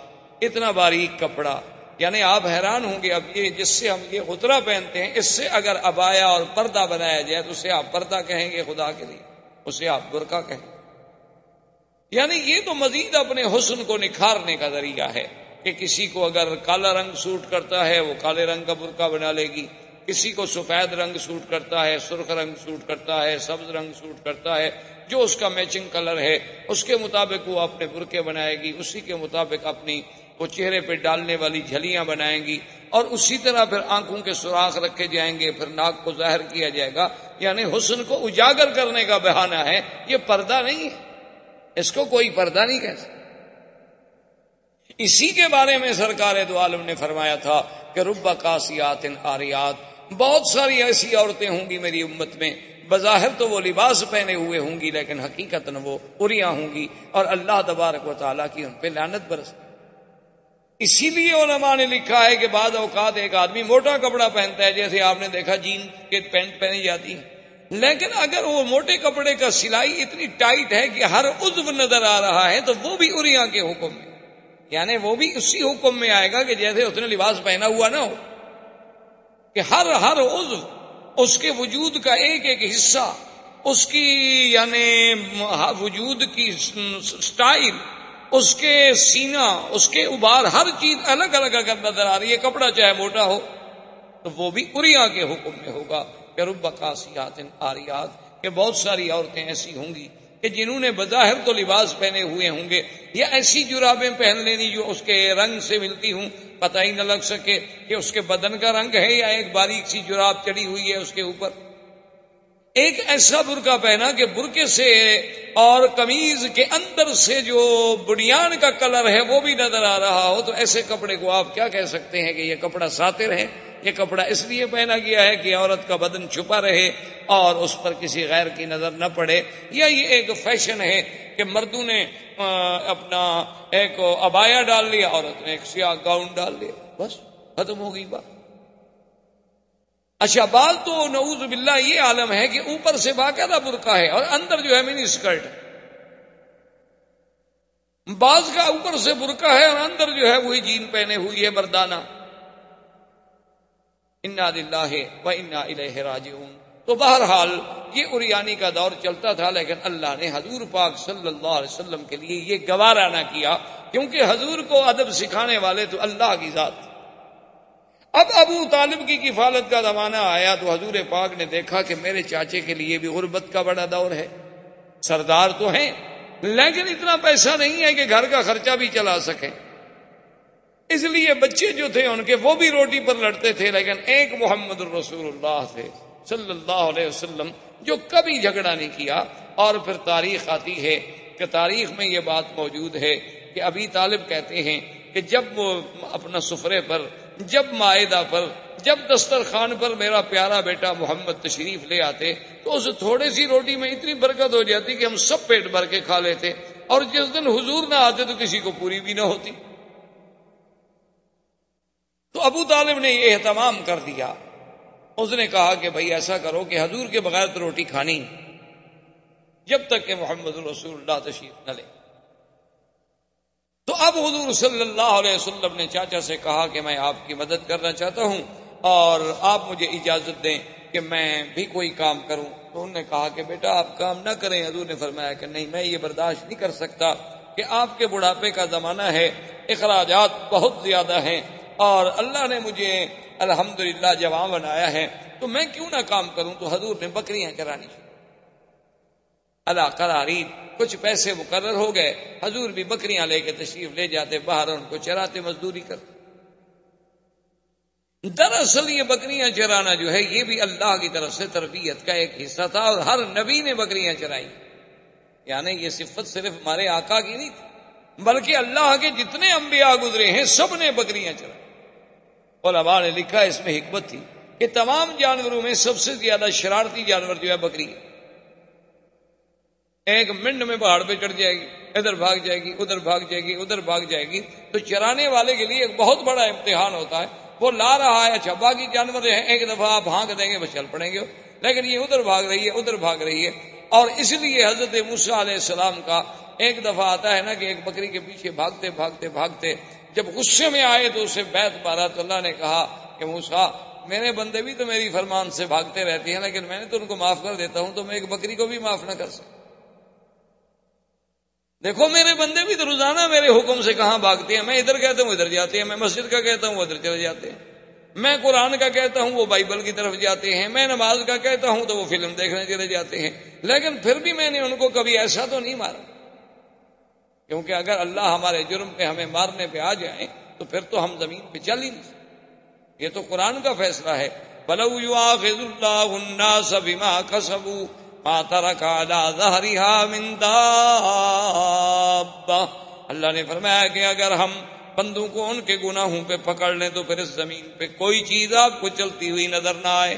اتنا باریک کپڑا یعنی آپ حیران ہوں گے اب یہ جس سے ہم یہ خطرہ پہنتے ہیں، اس سے اگر ابایا اور پردہ بنایا جائے تو اسے آپ پردہ کہیں گے، خدا کے لیے، اسے آپ برقع کہیں یعنی یہ تو مزید اپنے حسن کو نکھارنے کا ذریعہ ہے۔ کہ کسی کو اگر کالا رنگ سوٹ کرتا ہے وہ کالے رنگ کا برقع بنا لے گی۔ کسی کو سفید رنگ سوٹ کرتا ہے، سرخ رنگ سوٹ کرتا ہے، سبز رنگ سوٹ کرتا ہے، جو اس کا میچنگ کلر ہے، اس کے مطابق وہ اپنے برقے بنائے گی۔ اسی کے مطابق اپنی وہ چہرے پہ ڈالنے والی جھلیاں بنائیں گی۔ اور اسی طرح پھر آنکھوں کے سوراخ رکھے جائیں گے، پھر ناک کو ظاہر کیا جائے گا۔ یعنی حسن کو اجاگر کرنے کا بہانہ ہے۔ یہ پردہ نہیں ہے۔ اس کو کوئی پردہ نہیں کہہ سکتا۔ اسی کے بارے میں سرکار دو عالم نے فرمایا تھا کہ ربا کاسیات آریات، بہت ساری ایسی عورتیں ہوں گی میری امت میں، بظاہر تو وہ لباس پہنے ہوئے ہوں گی، لیکن حقیقت وہ اریاں ہوں گی اور اللہ تبارک و تعالیٰ کی ان پہ لانت برس۔ اسی لیے علماء نے لکھا ہے کہ بعض اوقات ایک آدمی موٹا کپڑا پہنتا ہے، جیسے آپ نے دیکھا جین کے پینٹ پہنی جاتی ہے لیکن اگر وہ موٹے کپڑے کا سلائی اتنی ٹائٹ ہے کہ ہر عزو نظر آ رہا ہے، تو وہ بھی اریاں کے حکم میں۔ یعنی وہ بھی اسی حکم میں آئے گا کہ جیسے اس نے لباس پہنا ہوا نہ ہو، کہ ہر ہر عزو اس کے وجود کا ایک ایک حصہ، اس کی یعنی وجود کی سٹائل، اس کے سینا اس کے ابار، ہر چیز الگ الگ اگر نظر آ رہی ہے، کپڑا چاہے موٹا ہو، تو وہ بھی اریا کے حکم میں ہوگا۔ کہ رب کاسیات آریات، کہ بہت ساری عورتیں ایسی ہوں گی کہ جنہوں نے بظاہر تو لباس پہنے ہوئے ہوں گے یا ایسی جرابیں پہن لینی جو اس کے رنگ سے ملتی ہوں، پتہ ہی نہ لگ سکے کہ اس کے بدن کا رنگ ہے یا ایک باریک سی جراب چڑی ہوئی ہے اس کے اوپر۔ ایک ایسا برقع پہنا کہ برقے سے اور کمیز کے اندر سے جو بنیاد کا کلر ہے وہ بھی نظر آ رہا ہو، تو ایسے کپڑے کو آپ کیا کہہ سکتے ہیں کہ یہ کپڑا ساتر ہے؟ یہ کپڑا اس لیے پہنا گیا ہے کہ عورت کا بدن چھپا رہے اور اس پر کسی غیر کی نظر نہ پڑے۔ یا یہ ایک فیشن ہے کہ مردوں نے اپنا ایک ابایا ڈال لیا، عورت نے ایک سیاہ گاؤن ڈال لیا۔ بس، ختم ہو گئی بات۔ اچھا بال تو نعوذ باللہ یہ عالم ہے کہ اوپر سے باقاعدہ برقع ہے اور اندر جو ہے منی اسکرٹ بعض کا اوپر سے برقع ہے اور اندر جو ہے وہی جین پہنے ہوئی ہے مردانہ۔ انا دلہ و انا الہ راجعون۔ تو بہرحال یہ اریانی کا دور چلتا تھا، لیکن اللہ نے حضور پاک صلی اللہ علیہ وسلم کے لیے یہ گوارا نہ کیا، کیونکہ حضور کو ادب سکھانے والے تو اللہ کی ذات۔ اب ابو طالب کی کفالت کا زمانہ آیا تو حضور پاک نے دیکھا کہ میرے چاچے کے لیے بھی غربت کا بڑا دور ہے۔ سردار تو ہیں، لیکن اتنا پیسہ نہیں ہے کہ گھر کا خرچہ بھی چلا سکیں۔ اس لیے بچے جو تھے ان کے وہ بھی روٹی پر لڑتے تھے، لیکن ایک محمد الرسول اللہ تھے، صلی اللہ علیہ وسلم، جو کبھی جھگڑا نہیں کیا، اور پھر تاریخ آتی ہے کہ تاریخ میں یہ بات موجود ہے کہ ابھی طالب کہتے ہیں کہ جب وہ اپنا سفرے پر، جب معاہدہ پر، جب دسترخوان پر میرا پیارا بیٹا محمد تشریف لے آتے، تو اس تھوڑی سی روٹی میں اتنی برکت ہو جاتی کہ ہم سب پیٹ بھر کے کھا لیتے، اور جس دن حضور نہ آتے تو کسی کو پوری بھی نہ ہوتی۔ تو ابو طالب نے یہ اہتمام کر دیا۔ اس نے کہا کہ بھائی ایسا کرو کہ حضور کے بغیر تو روٹی کھانی۔ جب تک کہ محمد رسول اللہ تشریف نہ لے۔ تو اب حضور صلی اللہ علیہ وسلم نے چاچا سے کہا کہ میں آپ کی مدد کرنا چاہتا ہوں اور آپ مجھے اجازت دیں کہ میں بھی کوئی کام کروں۔ تو انہوں نے کہا کہ بیٹا آپ کام نہ کریں۔ حضور نے فرمایا کہ نہیں، میں یہ برداشت نہیں کر سکتا کہ آپ کے بڑھاپے کا زمانہ ہے، اخراجات بہت زیادہ ہیں۔ اور اللہ نے مجھے الحمدللہ جوان بنایا ہے، تو میں کیوں نہ کام کروں؟ تو حضور نے بکریاں کرانی اللہ قراری، کچھ پیسے مقرر ہو گئے۔ حضور بھی بکریاں لے کے تشریف لے جاتے، باہر ان کو چراتے، مزدوری کرتے۔ دراصل یہ بکریاں چرانا جو ہے، یہ بھی اللہ کی طرف سے تربیت کا ایک حصہ تھا اور ہر نبی نے بکریاں چرائی۔ یعنی یہ صفت صرف ہمارے آقا کی نہیں تھی، بلکہ اللہ کے جتنے انبیاء گزرے ہیں، سب نے بکریاں چرائی۔ علماء نے لکھا اس میں حکمت تھی کہ تمام جانوروں میں سب سے زیادہ شرارتی جانور جو ہے، بکری ایک منٹ میں پہاڑ پہ چڑھ جائے گی، ادھر بھاگ جائے گی، ادھر بھاگ جائے گی، ادھر بھاگ جائے گی۔ تو چرانے والے کے لیے ایک بہت بڑا امتحان ہوتا ہے۔ وہ لا رہا ہے اچھا باقی جانور ہیں، ایک دفعہ آپ بھانگ دیں گے، وہ چل پڑیں گے۔ لیکن یہ ادھر بھاگ رہی ہے، ادھر بھاگ رہی ہے۔ اور اس لیے حضرت موسا علیہ السلام کا ایک دفعہ آتا ہے نا کہ ایک بکری کے پیچھے بھاگتے بھاگتے بھاگتے۔ جب غصے میں آئے تو اسے بیت پارا تو اللہ نے کہا کہ موسا میرے بندے بھی تو میری فرمان سے بھاگتے رہتی ہیں، لیکن میں نے تو ان کو معاف کر دیتا ہوں، تو میں ایک بکری کو بھی معاف نہ کر سکتا دیکھو، میرے بندے بھی تو روزانہ میرے حکم سے کہاں بھاگتے ہیں؟ میں ادھر کہتا ہوں، ادھر جاتے ہیں، میں مسجد کا کہتا ہوں ادھر چلے جاتے ہیں۔ میں قرآن کا کہتا ہوں، وہ بائبل کی طرف جاتے ہیں۔ میں نماز کا کہتا ہوں، تو وہ فلم دیکھنے چلے جاتے ہیں۔ لیکن پھر بھی میں نے ان کو کبھی ایسا تو نہیں مارا۔ کیونکہ اگر اللہ ہمارے جرم پہ ہمیں مارنے پہ آ جائیں تو پھر تو ہم زمین پہ چل ہی نہیں یہ تو قرآن کا فیصلہ ہے۔ بلو اللہ بما کسبوا اللہ نے فرمایا کہ اگر ہم بندوں کو ان کے گناہوں پہ پکڑ لیں تو پھر اس زمین پہ کوئی چیز آپ کو چلتی ہوئی نظر نہ آئے۔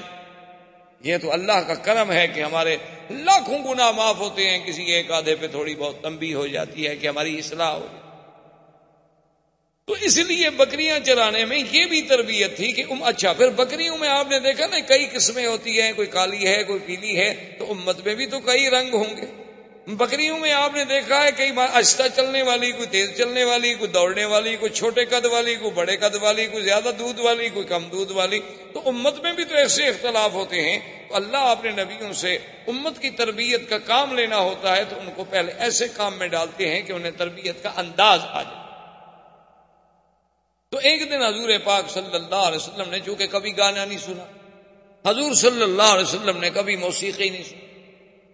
یہ تو اللہ کا کرم ہے کہ ہمارے لاکھوں گنا معاف ہوتے ہیں، کسی ایک آدھے پہ تھوڑی بہت تمبی ہو جاتی ہے کہ ہماری اصلاح ہو۔ تو اس لیے بکریاں چلانے میں یہ بھی تربیت تھی کہ اچھا پھر بکریوں میں آپ نے دیکھا نا، کئی قسمیں ہوتی ہیں، کوئی کالی ہے، کوئی پیلی ہے، تو امت میں بھی تو کئی رنگ ہوں گے۔ بکریوں میں آپ نے دیکھا ہے کئی آہستہ چلنے والی، کوئی تیز چلنے والی، کوئی دوڑنے والی، کوئی چھوٹے قد والی، کوئی بڑے قد والی، کوئی زیادہ دودھ والی، کوئی کم دودھ والی۔ تو امت میں بھی تو ایسے اختلاف ہوتے ہیں۔ تو اللہ اپنے نبیوں سے امت کی تربیت کا کام لینا ہوتا ہے تو ان کو پہلے ایسے کام میں ڈالتے ہیں کہ انہیں تربیت کا انداز آ جائے۔ تو ایک دن حضور پاک صلی اللہ علیہ وسلم نے، چونکہ کبھی گانا نہیں سنا، حضور صلی اللہ علیہ وسلم نے کبھی موسیقی نہیں سنی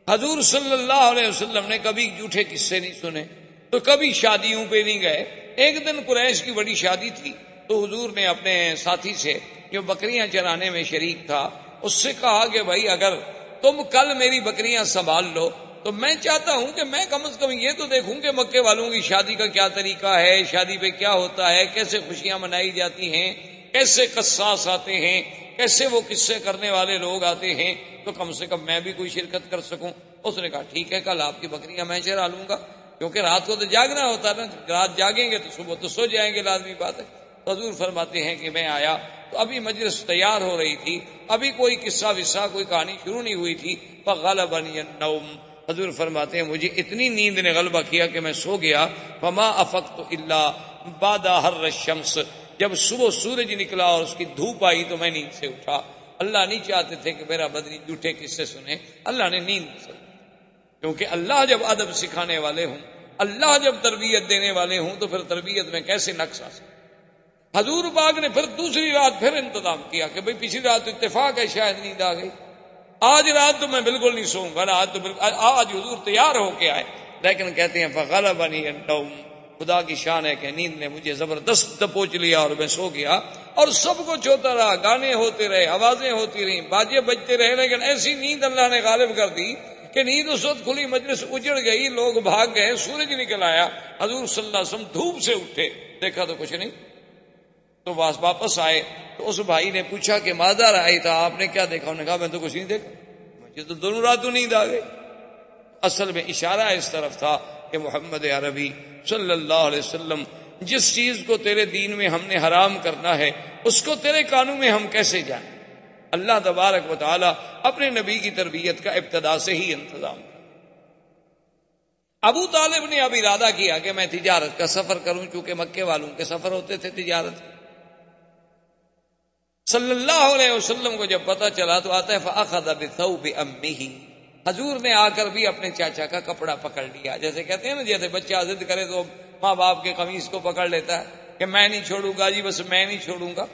حضور صلی اللہ علیہ وسلم نے کبھی جھوٹے قصے نہیں سنے، تو کبھی شادیوں پہ نہیں گئے۔ ایک دن قریش کی بڑی شادی تھی، تو حضور نے اپنے ساتھی سے جو بکریاں چرانے میں شریک تھا، اس سے کہا کہ بھائی، اگر تم کل میری بکریاں سنبھال لو، تو میں چاہتا ہوں کہ میں کم از کم یہ تو دیکھوں کہ مکے والوں کی شادی کا کیا طریقہ ہے، شادی پہ کیا ہوتا ہے، کیسے خوشیاں منائی جاتی ہیں۔ کیسے قصاص آتے ہیں، کیسے وہ قصے کرنے والے لوگ آتے ہیں، تو کم سے کم میں بھی کوئی شرکت کر سکوں۔ اس نے کہا، ٹھیک ہے، کل آپ کی بکریاں میں چرا لوں گا۔ کیونکہ رات کو تو جاگنا ہوتا نا، رات جاگیں گے تو صبح تو سو جائیں گے، لازمی بات ہے۔ حضور فرماتے ہیں کہ میں آیا تو ابھی مجلس تیار ہو رہی تھی۔ ابھی کوئی قصہ وصہ، کوئی کہانی شروع نہیں ہوئی تھی۔ النوم۔ حضور فرماتے ہیں، مجھے اتنی نیند نے غلبہ کیا کہ میں سو گیا۔ فما افق اللہ بادا ہر شمس جب صبح سورج نکلا اور اس کی دھوپ آئی تو میں نیند سے اٹھا۔ اللہ نہیں چاہتے تھے کہ میرا بدنی جھوٹے کس سے سنے اللہ نے نیند سے کیونکہ اللہ جب ادب سکھانے والے ہوں، اللہ جب تربیت دینے والے ہوں تو پھر تربیت میں کیسے نقص آ سکے حضور باغ نے پھر دوسری رات پھر انتظام کیا کہ بھئی پچھلی رات تو اتفاق ہے، شاید نیند آ گئی۔ آج رات تو میں بالکل نہیں سوؤں گا آج تو بالکل آج حضور تیار ہو کے آئے۔ لیکن کہتے ہیں فغل بنی خدا کی شان ہے کہ نیند نے مجھے زبردست پوچھ لیا اور میں سو گیا اور سب کچھ ہوتا رہا، گانے ہوتے رہے، آوازیں ہوتی رہی باجے بجتے رہے، لیکن ایسی نیند اللہ نے غالب کر دی کہ نیند اس وقت کھلی، مجلس اجڑ گئی، لوگ بھاگ گئے، سورج نکل آیا، حضور صلی اللہ علیہ وسلم دھوپ سے اٹھے۔ دیکھا تو کچھ نہیں۔ تو واپس آئے۔ تو اس بھائی نے پوچھا کہ مادہ آئی تھا، آپ نے کیا دیکھا؟ انہوں نے کہا، میں تو کچھ نہیں دیکھا۔ مجھے تو دونوں راتوں نیند آ گئی۔ اصل میں اشارہ اس طرف تھا کہ محمد عربی، صلی اللہ علیہ وسلم، جس چیز کو تیرے دین میں ہم نے حرام کرنا ہے، اس کو تیرے قانون میں ہم کیسے جائیں؟ اللہ تبارک و تعالی اپنے نبی کی تربیت کا ابتدا سے ہی انتظام کر۔ ابو طالب نے اب ارادہ کیا کہ میں تجارت کا سفر کروں کیونکہ مکے والوں کے سفر ہوتے تھے تجارت۔ کے صلی اللہ علیہ وسلم کو جب پتا چلا تو آتا ہے فاخذ بثوب امه حضور نے آ کر بھی اپنے چاچا کا کپڑا پکڑ لیا۔ جیسے کہتے ہیں نا، جیسے بچہ ضد کرے تو ماں باپ کے قمیص کو پکڑ لیتا ہے کہ میں نہیں چھوڑوں گا جی بس میں نہیں چھوڑوں گا۔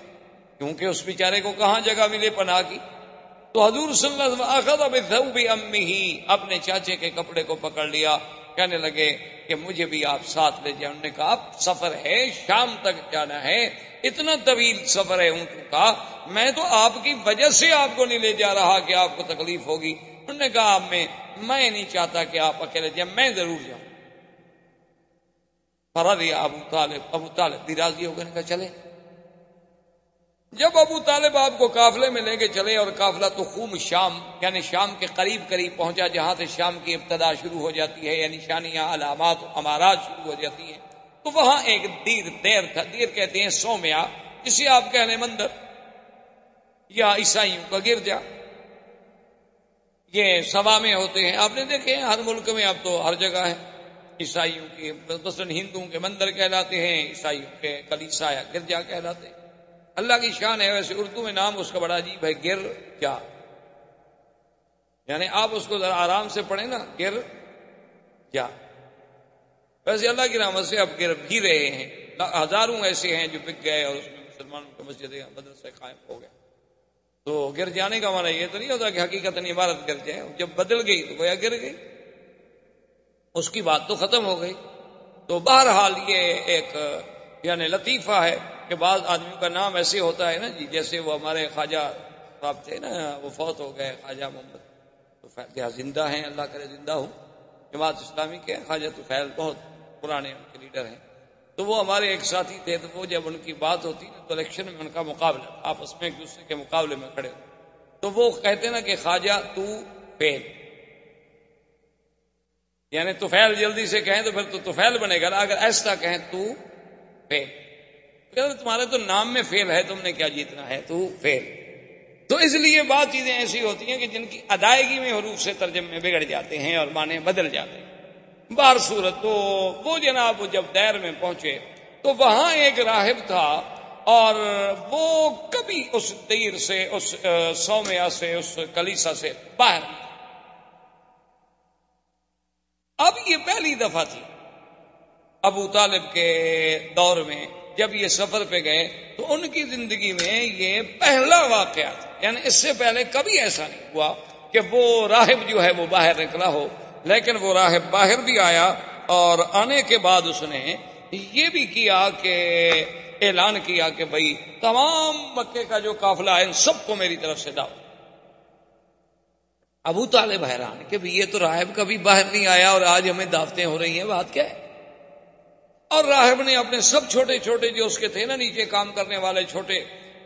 کیونکہ اس بیچارے کو کہاں جگہ ملے پناہ کی؟ تو حضور صلی اللہ علیہ وسلم امی ہی اپنے چاچے کے کپڑے کو پکڑ لیا۔ کہنے لگے کہ مجھے بھی آپ ساتھ لے جائیں انہوں نے کہا سفر ہے، شام تک جانا ہے، اتنا طویل سفر ہے اونٹوں کا۔ میں تو آپ کی وجہ سے آپ کو نہیں لے جا رہا کہ آپ کو تکلیف ہوگی۔ انہوں نے کہا میں میں نہیں چاہتا کہ آپ اکیلے جائیں، میں ضرور جاؤں۔ فرا دیا ابو طالب ابو طالب بھی راضی ہو گئے چلے جب ابو طالب آپ کو قافلے میں لے کے چلے اور قافلہ تو خوب شام یعنی شام کے قریب قریب پہنچا، جہاں سے شام کی ابتدا شروع ہو جاتی ہے یعنی نشانیاں علامات امارات شروع ہو جاتی ہیں، تو وہاں ایک دیر دیر تھا، دیر کہتے ہیں سومیا، جسے آپ کہنے مندر، یا عیسائیوں کا گرجا۔ یہ سوا میں ہوتے ہیں۔ آپ نے دیکھے ہر ملک میں اب تو ہر جگہ ہے۔ عیسائیوں کے مثلاً ہندوؤں کے مندر کہلاتے ہیں، عیسائیوں کے کلیسا یا گرجا کہلاتے ہیں۔ اللہ کی شان ہے، ویسے اردو میں نام اس کا بڑا عجیب ہے، گر کیا یعنی آپ اس کو ذرا آرام سے پڑھیں نا، گر کیا ویسے اللہ کی رحمت سے اب گر بھی رہے ہیں۔ ہزاروں ایسے ہیں جو بک گئے اور اس میں مسلمانوں کی مسجد مدرسے قائم ہو گئے۔ تو گر جانے کا مانا یہ تو نہیں ہوتا کہ حقیقت عمارت گر جائے، جب بدل گئی تو گویا گر گئی۔ اس کی بات تو ختم ہو گئی۔ تو بہرحال یہ ایک یعنی لطیفہ ہے کہ بعض آدمیوں کا نام ایسے ہوتا ہے نا جی جیسے وہ ہمارے خواجہ صاحب تھے نا، وہ فوت ہو گئے، خواجہ محمد۔ تو زندہ ہیں؟ اللہ کرے زندہ ہوں۔ جماعت اسلامی کے خواجہ تو فیل بہت پرانے ان کے لیڈر ہیں۔ تو وہ ہمارے ایک ساتھی تھے، تو وہ جب ان کی بات ہوتی تو الیکشن میں ان کا مقابلہ، آپس میں ایک دوسرے کے مقابلے میں کھڑے تو وہ کہتے نا کہ خواجہ تو فیل یعنی تو فیل جلدی سے کہیں تو پھر تو فیل بنے گا اگر ایسا کہیں تو فیل تمہارے تو نام میں فیل ہے، تم نے کیا جیتنا ہے؟ تو فیل تو اس لیے بات چیزیں ایسی ہوتی ہیں کہ جن کی ادائیگی میں حروف سے ترجمے میں بگڑ جاتے ہیں اور معنی بدل جاتے ہیں۔ بار صورت تو، وہ جناب جب دیر میں پہنچے تو وہاں ایک راہب تھا اور وہ کبھی اس دیر سے، اس سومیا سے، اس کلیسا سے باہر اب یہ پہلی دفعہ تھی۔ ابو طالب کے دور میں جب یہ سفر پہ گئے تو ان کی زندگی میں یہ پہلا واقعہ تھا۔ یعنی اس سے پہلے کبھی ایسا نہیں ہوا کہ وہ راہب جو ہے وہ باہر نکلا ہو۔ لیکن وہ راہب باہر بھی آیا اور آنے کے بعد اس نے یہ بھی کیا کہ اعلان کیا کہ بھائی تمام مکے کا جو قافلہ ہے ان سب کو میری طرف سے داؤ ابو طالب حیران کہ یہ تو راہب کبھی باہر نہیں آیا اور آج ہمیں دعوتیں ہو رہی ہیں، بات کیا ہے؟ اور راہب نے اپنے سب چھوٹے چھوٹے جو اس کے تھے نا نیچے کام کرنے والے چھوٹے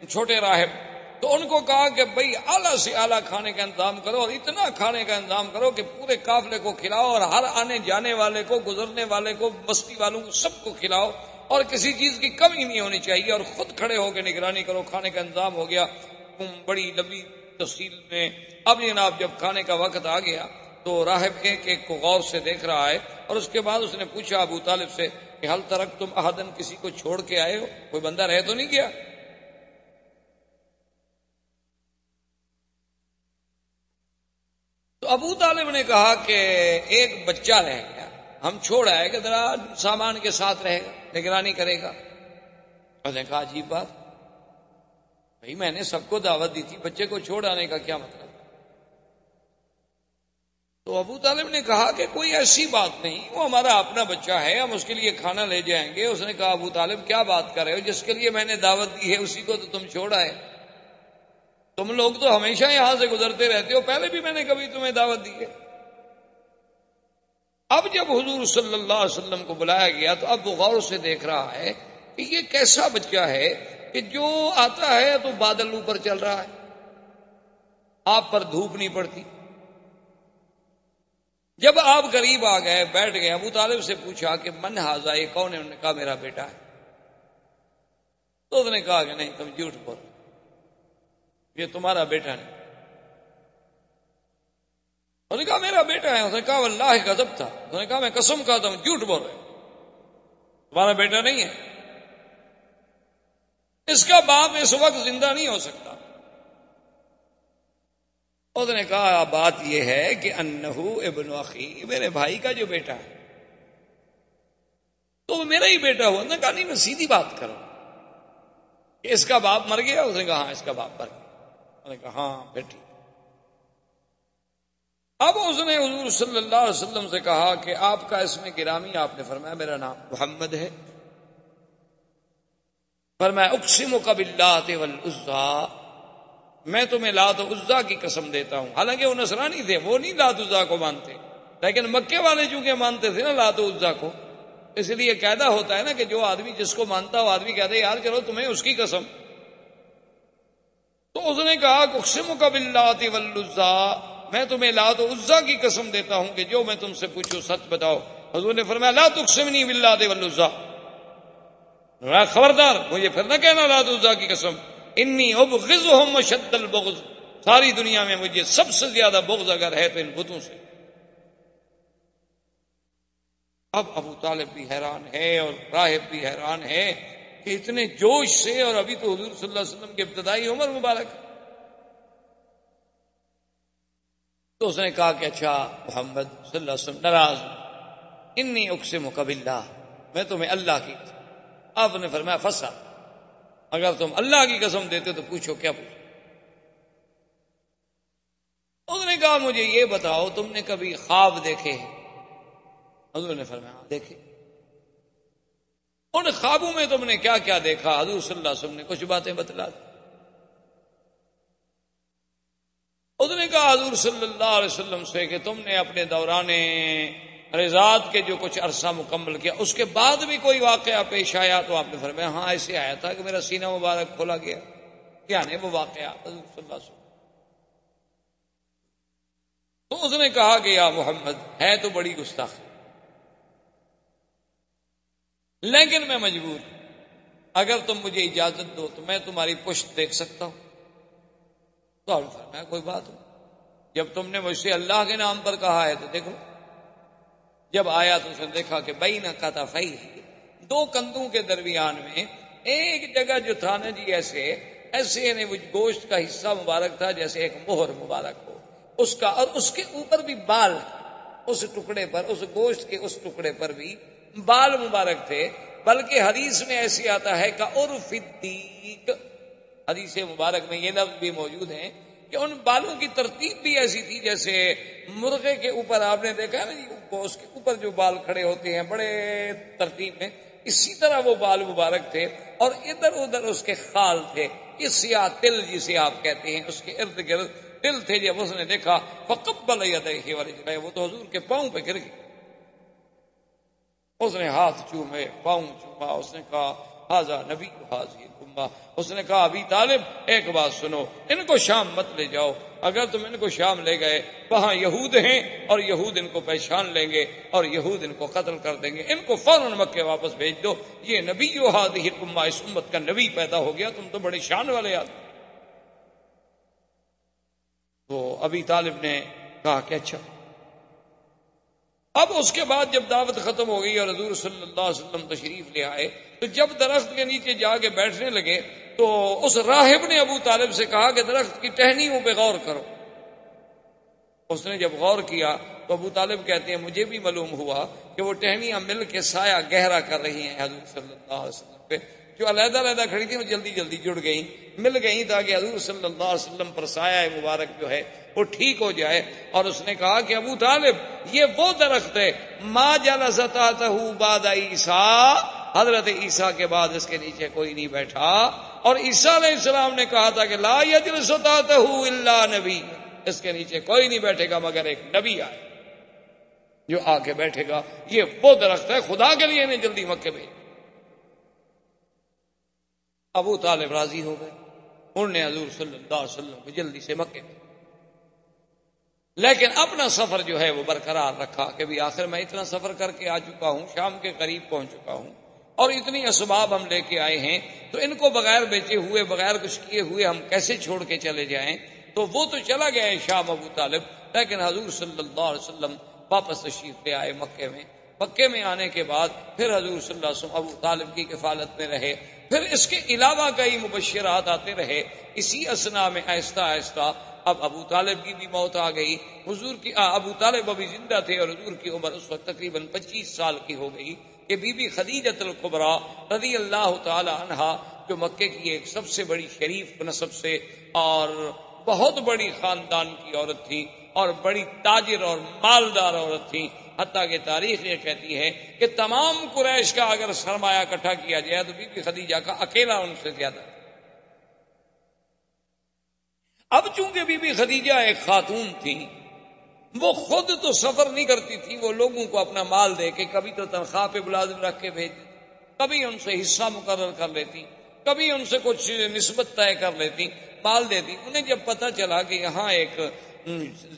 چھوٹے راہب تو ان کو کہا کہ بھائی اعلیٰ سے اعلیٰ کھانے کا انتظام کرو اور اتنا کھانے کا انتظام کرو کہ پورے قافلے کو کھلاؤ اور ہر آنے جانے والے کو، گزرنے والے کو، بستی والوں کو سب کو کھلاؤ اور کسی چیز کی کمی نہیں ہونی چاہیے اور خود کھڑے ہو کے نگرانی کرو، کھانے کا انتظام ہو گیا۔ بڑی لمبی تفصیل میں، اب جناب جب کھانے کا وقت آ گیا تو راہب ایک ایک کو غور سے دیکھ رہا ہے اور اس کے بعد اس نے پوچھا ابو طالب سے کہ حل ترک تم احدن کسی کو چھوڑ کے آئے ہو؟ کوئی بندہ رہ تو نہیں گیا؟ تو ابو طالب نے کہا کہ ایک بچہ رہ گیا ہم چھوڑ آئے کہ ذرا سامان کے ساتھ رہے گا، نگرانی کرے گا۔ اور نے کہا، عجیب بات۔ بھائی، میں نے سب کو دعوت دی تھی، بچے کو چھوڑ آنے کا کیا مطلب؟ تو ابو طالب نے کہا کہ کوئی ایسی بات نہیں، وہ ہمارا اپنا بچہ ہے، ہم اس کے لیے کھانا لے جائیں گے۔ اس نے کہا، ابو طالب، کیا بات کر رہے ہو؟ جس کے لیے میں نے دعوت دی ہے، اسی کو تو تم چھوڑا ہے تم لوگ تو ہمیشہ یہاں سے گزرتے رہتے ہو، پہلے بھی میں نے کبھی تمہیں دعوت دی ہے۔ اب جب حضور صلی اللہ علیہ وسلم کو بلایا گیا تو اب وہ غور سے دیکھ رہا ہے کہ یہ کیسا بچہ ہے کہ جو آتا ہے تو بادل اوپر چل رہا ہے۔ آپ پر دھوپ نہیں پڑتی۔ جب آپ غریب آ گئے، بیٹھ گئے، ابو طالب سے پوچھا کہ من ہاضا یہ کون ہے؟ انہوں نے کہا، میرا بیٹا ہے۔ تو اس نے کہا کہ نہیں، تم جھوٹ بول یہ تمہارا بیٹا نہیں۔ اس نے کہا، میرا بیٹا ہے۔ اس نے کہا اللہ کا ادب تھا۔ اس نے کہا، میں قسم کہا تھا جھوٹ بول رہے تمہارا بیٹا نہیں ہے۔ اس کا باپ اس وقت زندہ نہیں ہو سکتا۔ اس نے کہا، بات یہ ہے کہ انہو ابن اخی، میرے بھائی کا جو بیٹا ہے۔ تو وہ میرا ہی بیٹا ہوا۔ کہا، نہیں، میں سیدھی بات کروں اس کا باپ مر گیا، اس نے کہا ہاں اس کا باپ مر گیا۔ نے کہا ہاں پھر ٹھیک اب اس نے حضور صلی اللہ علیہ وسلم سے کہا کہ آپ کا اس میں گرامی آپ نے فرمایا، میرا نام محمد ہے۔ فرمایا اقسم و کب اللہ میں تمہیں لات عزا کی قسم دیتا ہوں۔ حالانکہ وہ نصرانی تھے، وہ نہیں لات عزا کو مانتے۔ لیکن مکے والے چونکہ مانتے تھے نا لات عزا کو، اس لیے قیدا ہوتا ہے نا کہ جو آدمی جس کو مانتا ہو، آدمی کہتے یار چلو تمہیں اس کی قسم۔ تو اس نے کہا اقسم کا بلات ولزا میں تمہیں لات عزا کی قسم دیتا ہوں کہ جو میں تم سے پوچھوں سچ بتاؤ۔ حضور نے فرمایا، لا تقسم نہیں بلات ولزا خبردار، مجھے پھر نہ کہنا لات عزا کی قسم۔ انی اب شد البغض۔ ساری دنیا میں مجھے سب سے زیادہ بغض اگر ہے تو ان بتوں سے۔ اب ابو طالب بھی حیران ہے اور راہب بھی حیران ہے کہ اتنے جوش سے اور ابھی تو حضور صلی اللہ علیہ وسلم کی ابتدائی عمر مبارک تو اس نے کہا کہ اچھا محمد صلی اللہ علیہ وسلم ناراض انی اقسم قبلہ میں تمہیں اللہ کی آپ نے فرمایا پھنسا اگر تم اللہ کی قسم دیتے تو پوچھو کیا پوچھو۔ اس نے کہا، مجھے یہ بتاؤ، تم نے کبھی خواب دیکھے حضور نے فرمایا ہاں، دیکھے۔ ان خوابوں میں تم نے کیا کیا دیکھا؟ حضور صلی اللہ علیہ وسلم نے کچھ باتیں بتلا دی۔ اس نے کہا، حضور صلی اللہ علیہ وسلم سے کہ تم نے اپنے دوران رضات کے جو کچھ عرصہ مکمل کیا، اس کے بعد بھی کوئی واقعہ پیش آیا؟ تو آپ نے فرمایا ہاں ایسے آیا تھا کہ میرا سینہ مبارک کھولا گیا۔ کیا نہیں، وہ واقعہ، حضور صلی اللہ علیہ وسلم۔ تو اس نے کہا کہ یا محمد، ہے تو بڑی گستاخی۔ لیکن میں مجبور۔ ہوں اگر تم مجھے اجازت دو تو میں تمہاری پشت دیکھ سکتا ہوں۔ تو فرمایا، کوئی بات ہو جب تم نے مجھ سے اللہ کے نام پر کہا ہے تو دیکھو۔ جب آیا تو اس نے دیکھا کہ بئی نہ کہتا فی دو کندوں کے درمیان میں ایک جگہ جو تھا نا جی ایسے ایسے یعنی گوشت کا حصہ مبارک تھا جیسے ایک مہر مبارک ہو۔ اس کا اور اس کے اوپر بھی بال اس ٹکڑے پر، اس گوشت کے اس ٹکڑے پر بھی بال مبارک تھے، بلکہ حدیث میں ایسی آتا ہے کہ عرف حدیث مبارک میں یہ لفظ بھی موجود ہیں کہ ان بالوں کی ترتیب بھی ایسی تھی جیسے مرغے کے اوپر آپ نے دیکھا نا جی، اس کے اوپر جو بال کھڑے ہوتے ہیں، بڑے ترتیب میں، اسی طرح وہ بال مبارک تھے۔ اور ادھر ادھر اس کے خال تھے اس سیاہ تل جسے آپ کہتے ہیں، اس کے ارد گرد تل تھے۔ جب اس نے دیکھا، فقبل والی جگہ وہ تو حضور کے پاؤں پہ گر گئے۔ اس نے ہاتھ چومے، پاؤں چوما، اس نے کہا حاضا نبی حاضر اس نے کہا ابھی طالب، ایک بات سنو، ان کو شام مت لے جاؤ، اگر تم ان کو شام لے گئے، وہاں یہود ہیں اور یہود ان کو پہچان لیں گے اور یہود ان کو قتل کر دیں گے، ان کو فوراً مکے واپس بھیج دو، یہ نبی جو ہادی کما اس امت کا نبی پیدا ہو گیا، تم تو بڑے شان والے آدمی تو ابھی طالب نے کہا کہ اچھا اب اس کے بعد جب دعوت ختم ہو گئی اور حضور صلی اللہ علیہ وسلم تشریف لے آئے، تو جب درخت کے نیچے جا کے بیٹھنے لگے، تو اس راہب نے ابو طالب سے کہا کہ درخت کی ٹہنیوں پہ غور کرو۔ اس نے جب غور کیا، تو ابو طالب کہتے ہیں، مجھے بھی معلوم ہوا کہ وہ ٹہنیاں مل کے سایہ گہرا کر رہی ہیں حضور صلی اللہ علیہ وسلم پہ۔ جو علیحدہ علیحدہ کھڑی تھی وہ جلدی جلدی جڑ گئی مل گئی تاکہ حضور صلی اللہ علیہ وسلم پر سایہ مبارک جو ہے وہ ٹھیک ہو جائے۔ اور اس نے کہا کہ ابو طالب، یہ وہ درخت ہے۔ ماں جل ستا باد عیسا حضرت عیسیٰ کے بعد اس کے نیچے کوئی نہیں بیٹھا۔ اور عیسیٰ علیہ السلام نے کہا تھا کہ لا یجل ستا اللہ نبی۔ اس کے نیچے کوئی نہیں بیٹھے گا مگر ایک نبی آئے۔ جو آ کے بیٹھے گا، یہ وہ درخت ہے۔ خدا کے لیے نہیں جلدی مکے میں ابو طالب راضی ہو گئے۔ انہوں نے حضور صلی اللہ علیہ وسلم کو جلدی سے مکے۔ میں لیکن اپنا سفر جو ہے وہ برقرار رکھا کہ بھی آخر میں اتنا سفر کر کے آ چکا ہوں، شام کے قریب پہنچ چکا ہوں۔ اور اتنی اسباب ہم لے کے آئے ہیں، تو ان کو بغیر بیچے ہوئے، بغیر کچھ کیے ہوئے ہم کیسے چھوڑ کے چلے جائیں؟ تو وہ تو چلا گیا ہے شام ابو طالب، لیکن حضور صلی اللہ علیہ وسلم واپس تشریف لے آئے مکے میں۔ مکے میں آنے کے بعد پھر حضور صلی اللہ علیہ وسلم ابو طالب کی کفالت میں رہے۔ پھر اس کے علاوہ کئی مبشرات آتے رہے۔ اسی اسنا میں آہستہ آہستہ اب ابو طالب کی بھی موت آ گئی۔ حضور کی ابو طالب ابھی زندہ تھے اور حضور کی عمر اس وقت تقریباً پچیس سال کی ہو گئی۔ کہ بی بی خدیجت القبرا رضی اللہ تعالی عنہا جو مکے کی ایک سب سے بڑی شریف نصب سے اور بہت بڑی خاندان کی عورت تھی اور بڑی تاجر اور مالدار عورت تھی۔ حتیٰ کہ تاریخ یہ کہتی ہے کہ تمام قریش کا اگر سرمایہ اکٹھا کیا جائے تو بی بی خدیجہ کا اکیلا ان سے زیادہ۔ اب چونکہ بی بی خدیجہ ایک خاتون تھی، وہ خود تو سفر نہیں کرتی تھی، وہ لوگوں کو اپنا مال دے کے کبھی تو تنخواہ پہ ملازم رکھ کے بھیج دیتی کبھی ان سے حصہ مقرر کر لیتی، کبھی ان سے کچھ نسبت طے کر لیتی، مال دیتی۔ انہیں جب پتہ چلا کہ یہاں ایک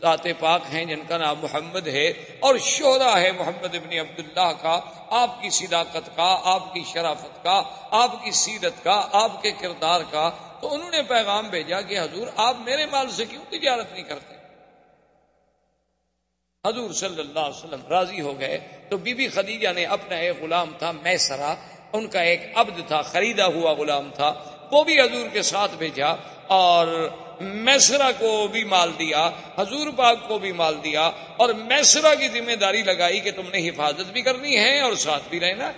ذات پاک ہیں جن کا نام محمد ہے اور شہرا ہے محمد ابن عبداللہ کا، آپ کی صداقت کا، آپ کی شرافت کا، آپ کی سیرت کا، آپ کے کردار کا تو انہوں نے پیغام بھیجا کہ حضور آپ میرے مال سے کیوں تجارت نہیں کرتے؟ حضور صلی اللہ علیہ وسلم راضی ہو گئے تو بی بی خدیجہ نے اپنا ایک غلام تھا میسرا ان کا ایک عبد تھا، خریدا ہوا غلام تھا، وہ بھی حضور کے ساتھ بھیجا اور میسرا کو بھی مال دیا، حضور پاک کو بھی مال دیا اور میسرا کی ذمہ داری لگائی کہ تم نے حفاظت بھی کرنی ہے اور ساتھ بھی رہنا۔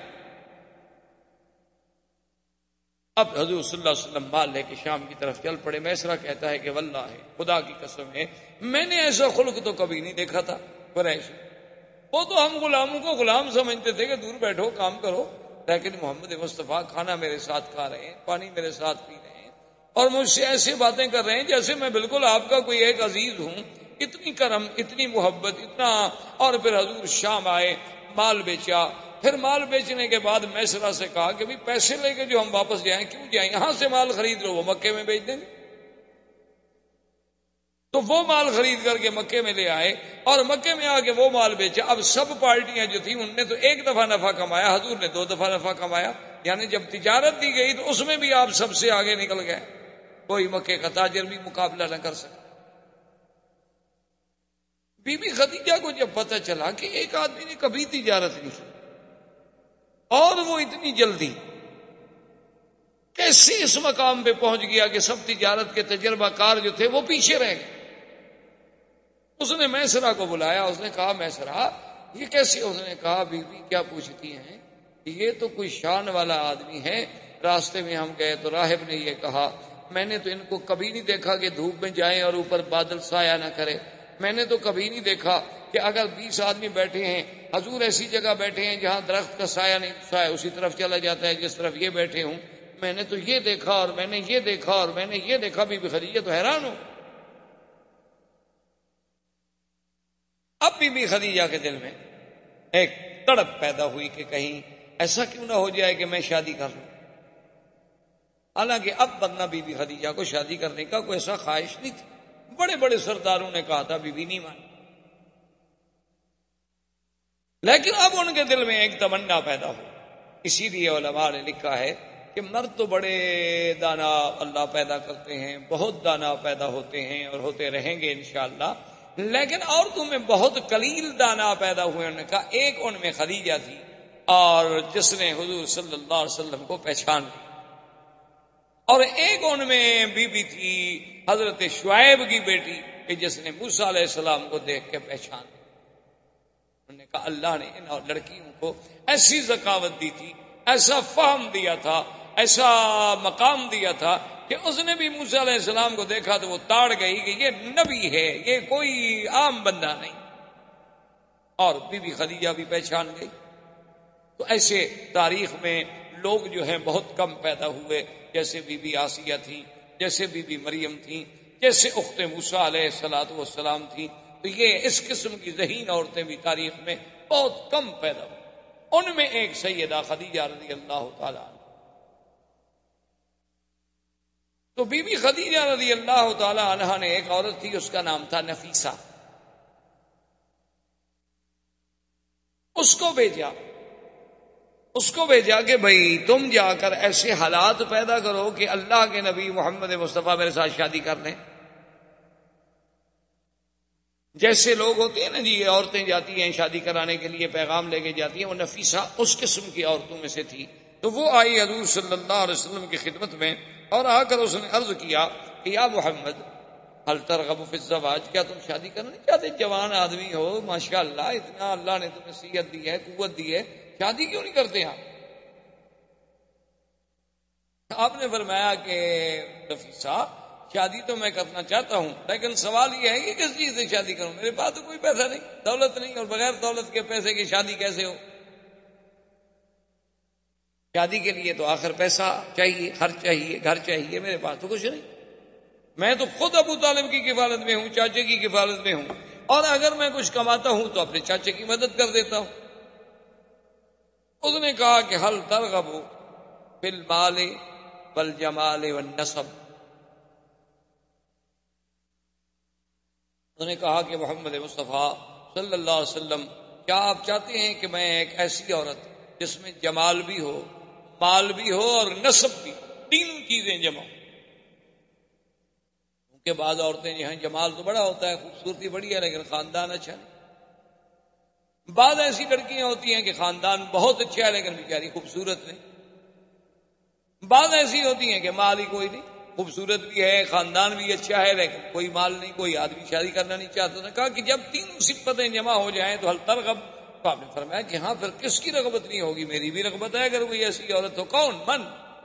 اب حضور صلی اللہ علیہ وسلم مال لے کے شام کی طرف چل پڑے میسرا کہتا ہے کہ واللہ ہے، خدا کی قسم ہے، میں نے ایسا خلق تو کبھی نہیں دیکھا تھا، قریش۔ وہ تو ہم غلاموں کو غلام سمجھتے تھے کہ دور بیٹھو، کام کرو، لیکن محمد مصطفیٰ کھانا میرے ساتھ کھا رہے ہیں، پانی میرے ساتھ پی رہے ہیں، اور مجھ سے ایسی باتیں کر رہے ہیں جیسے میں بالکل آپ کا کوئی ایک عزیز ہوں۔ اتنی کرم، اتنی محبت، اتنا، اور پھر حضور شام آئے، مال بیچا پھر مال بیچنے کے بعد میسرا سے کہا کہ پیسے لے کے جو ہم واپس جائیں، کیوں جائیں؟ یہاں سے مال خرید لو، وہ مکے میں بیچ دیں گے۔ تو وہ مال خرید کر کے مکے میں لے آئے اور مکے میں آ کے وہ مال بیچا اب سب پارٹیاں جو تھیں، ان نے تو ایک دفعہ نفع کمایا، حضور نے دو دفعہ نفع کمایا۔ یعنی جب تجارت دی گئی تو اس میں بھی آپ سب سے آگے نکل گئے۔ کوئی مکے کا تاجر بھی مقابلہ نہ کر سکا بی بی خدیجہ کو جب پتہ چلا کہ ایک آدمی نے کبھی تجارت نہیں کی۔ اور وہ اتنی جلدی کیسے اس مقام پہ پہنچ گیا کہ سب تجارت کے تجربہ کار جو تھے وہ پیچھے رہ گئے؟ اس نے میسرا کو بلایا، اس نے کہا میسرا یہ کیسے اس نے کہا بی بی کیا پوچھتی ہیں؟ یہ تو کوئی شان والا آدمی ہے، راستے میں ہم گئے تو راہب نے یہ کہا، میں نے تو ان کو کبھی نہیں دیکھا کہ دھوپ میں جائیں اور اوپر بادل سایہ نہ کرے۔ میں نے تو کبھی نہیں دیکھا کہ اگر بیس آدمی بیٹھے ہیں حضور ایسی جگہ بیٹھے ہیں جہاں درخت کا سایہ نہیں سایہ اسی طرف چلا جاتا ہے، جس طرف یہ بیٹھے ہوں۔ میں نے تو یہ دیکھا اور میں نے یہ دیکھا اور میں نے یہ دیکھا بھی خدیجہ تو حیران ہوں۔ اب بھی بھی خدیجہ کے دل میں ایک تڑپ پیدا ہوئی کہ کہیں ایسا کیوں نہ ہو جائے کہ میں شادی کر لوں۔ حالانکہ اب بدنا بی بی خدیجہ کو شادی کرنے کا کوئی ایسا خواہش نہیں تھی۔ بڑے بڑے سرداروں نے کہا تھا، بی بی نہیں مانی لیکن اب ان کے دل میں ایک تمنا پیدا ہو۔ اسی لیے علماء نے لکھا ہے کہ مرد تو بڑے دانا اللہ پیدا کرتے ہیں، بہت دانا پیدا ہوتے ہیں اور ہوتے رہیں گے انشاءاللہ۔ لیکن عورتوں میں بہت قلیل دانا پیدا ہوئے۔ انہوں نے کہا، ایک ان میں خدیجہ تھی اور جس نے حضور صلی اللہ علیہ وسلم کو پہچان لی اور ایک ان میں بی بی تھی، حضرت شعیب کی بیٹی، کہ جس نے موسا علیہ السلام کو دیکھ کے پہچان انہوں نے کہا، اللہ نے ان لڑکیوں کو ایسی ذکاوت دی تھی، ایسا فہم دیا تھا، ایسا مقام دیا تھا کہ اس نے بھی موسا علیہ السلام کو دیکھا تو وہ تاڑ گئی کہ یہ نبی ہے، یہ کوئی عام بندہ نہیں۔ اور بی بی خدیجہ بھی پہچان گئی۔ تو ایسے تاریخ میں لوگ جو ہیں بہت کم پیدا ہوئے، جیسے بی بی آسیہ تھی جیسے بی بی مریم تھی جیسے اخت موسا علیہ سلاۃ والسلام تھی تو یہ اس قسم کی ذہین عورتیں بھی تاریخ میں بہت کم پیدا ہوئی۔ ان میں ایک سیدہ خدیجہ رضی اللہ تعالی تو بی بی خدیجہ رضی اللہ تعالی عنہ نے ایک عورت تھی، اس کا نام تھا نفیسہ۔ اس کو بھیجا۔ اس کو بھیجا کہ بھائی تم جا کر ایسے حالات پیدا کرو کہ اللہ کے نبی محمد مصطفیٰ میرے ساتھ شادی کر لیں۔ جیسے لوگ ہوتے ہیں نا جی عورتیں جاتی ہیں شادی کرانے کے لیے، پیغام لے کے جاتی ہیں، وہ نفیسہ اس قسم کی عورتوں میں سے تھی۔ تو وہ آئی حضور صلی اللہ علیہ وسلم کی خدمت میں اور آ کر اس نے عرض کیا کہ یا محمد ترغب فی الزواج؟ کیا تم شادی کرنا نہیں چاہتے جوان آدمی ہو ماشاء اللہ اتنا اللہ نے تمہیں سیت دی ہے، قوت دی ہے، شادی کیوں نہیں کرتے آپ؟ آپ نے فرمایا کہ نفیسہ شادی تو میں کرنا چاہتا ہوں، لیکن سوال یہ ہے کہ کس چیز سے شادی کروں؟ میرے پاس تو کوئی پیسہ نہیں، دولت نہیں، اور بغیر دولت کے پیسے کی شادی کیسے ہو؟ شادی کے لیے تو آخر پیسہ چاہیے، خرچ چاہیے، گھر چاہیے، میرے پاس تو کچھ نہیں۔ میں تو خود ابو طالب کی کفالت میں ہوں، چاچے کی کفالت میں ہوں۔ اور اگر میں کچھ کماتا ہوں تو اپنے چاچے کی مدد کر دیتا ہوں۔ اس نے کہا کہ حل ترغب بالمال بل جمال و نصب نے کہا کہ محمد مصطفیٰ صلی اللہ علیہ وسلم، کیا آپ چاہتے ہیں کہ میں ایک ایسی عورت جس میں جمال بھی ہو، مال بھی ہو اور نصب بھی تینوں چیزیں جمع۔ کے بعد عورتیں جو ہیں جمال تو بڑا ہوتا ہے، خوبصورتی بڑی ہے، لیکن خاندان اچھا نہیں۔ بعض ایسی لڑکیاں ہوتی ہیں کہ خاندان بہت اچھا ہے، لیکن بیچاری خوبصورت نہیں۔ بعض ایسی ہوتی ہیں کہ مال ہی کوئی نہیں۔ خوبصورت بھی ہے، خاندان بھی اچھا ہے لیکن کوئی مال نہیں، کوئی آدمی شادی کرنا نہیں چاہتا کہا کہ جب تینوں صفتیں جمع ہو جائیں تو ہلتر غب تو آپ نے فرمایا کہ ہاں پھر کس کی رغبت نہیں ہوگی؟ میری بھی رغبت ہے۔ اگر کوئی ایسی عورت ہو، کون؟ من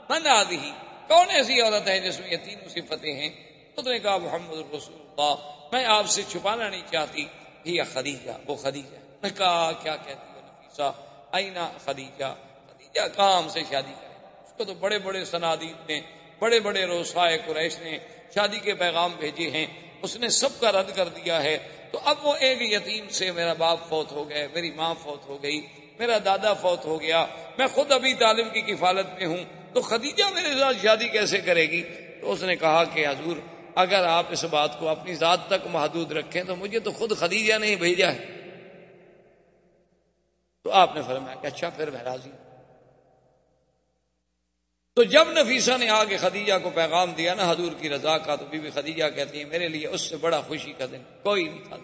من آدھی۔ کون ایسی عورت ہے جس میں یہ تینوں صفتیں ہیں؟ اس نے کہا، محمد رسول اللہ، میں آپ سے چھپانا نہیں چاہتی۔ یہ خدیجہ، وہ خدیجہ۔ میں کہا، کیا کہتی ہے نفیسہ؟ آئینہ خدیجہ؟ خدیجہ کام سے شادی کرے اس کو تو بڑے بڑے سنادید نے بڑے بڑے روسائے قریش نے شادی کے پیغام بھیجے ہیں، اس نے سب کا رد کر دیا ہے۔ تو اب وہ ایک یتیم سے میرا باپ فوت ہو گئے، میری ماں فوت ہو گئی، میرا دادا فوت ہو گیا، میں خود ابھی طالب کی کفالت میں ہوں، تو خدیجہ میرے ساتھ شادی کیسے کرے گی؟ تو اس نے کہا کہ حضور، اگر آپ اس بات کو اپنی ذات تک محدود رکھیں تو مجھے تو خود خدیجہ نہیں بھیجا ہے۔ تو آپ نے فرمایا کہ اچھا پھر میں راضی ہوں۔ تو جب نفیسہ نے آگے خدیجہ کو پیغام دیا نا حضور کی رضا کا، تو بی بی خدیجہ کہتی ہے میرے لیے اس سے بڑا خوشی کا دن کوئی نہیں تھا۔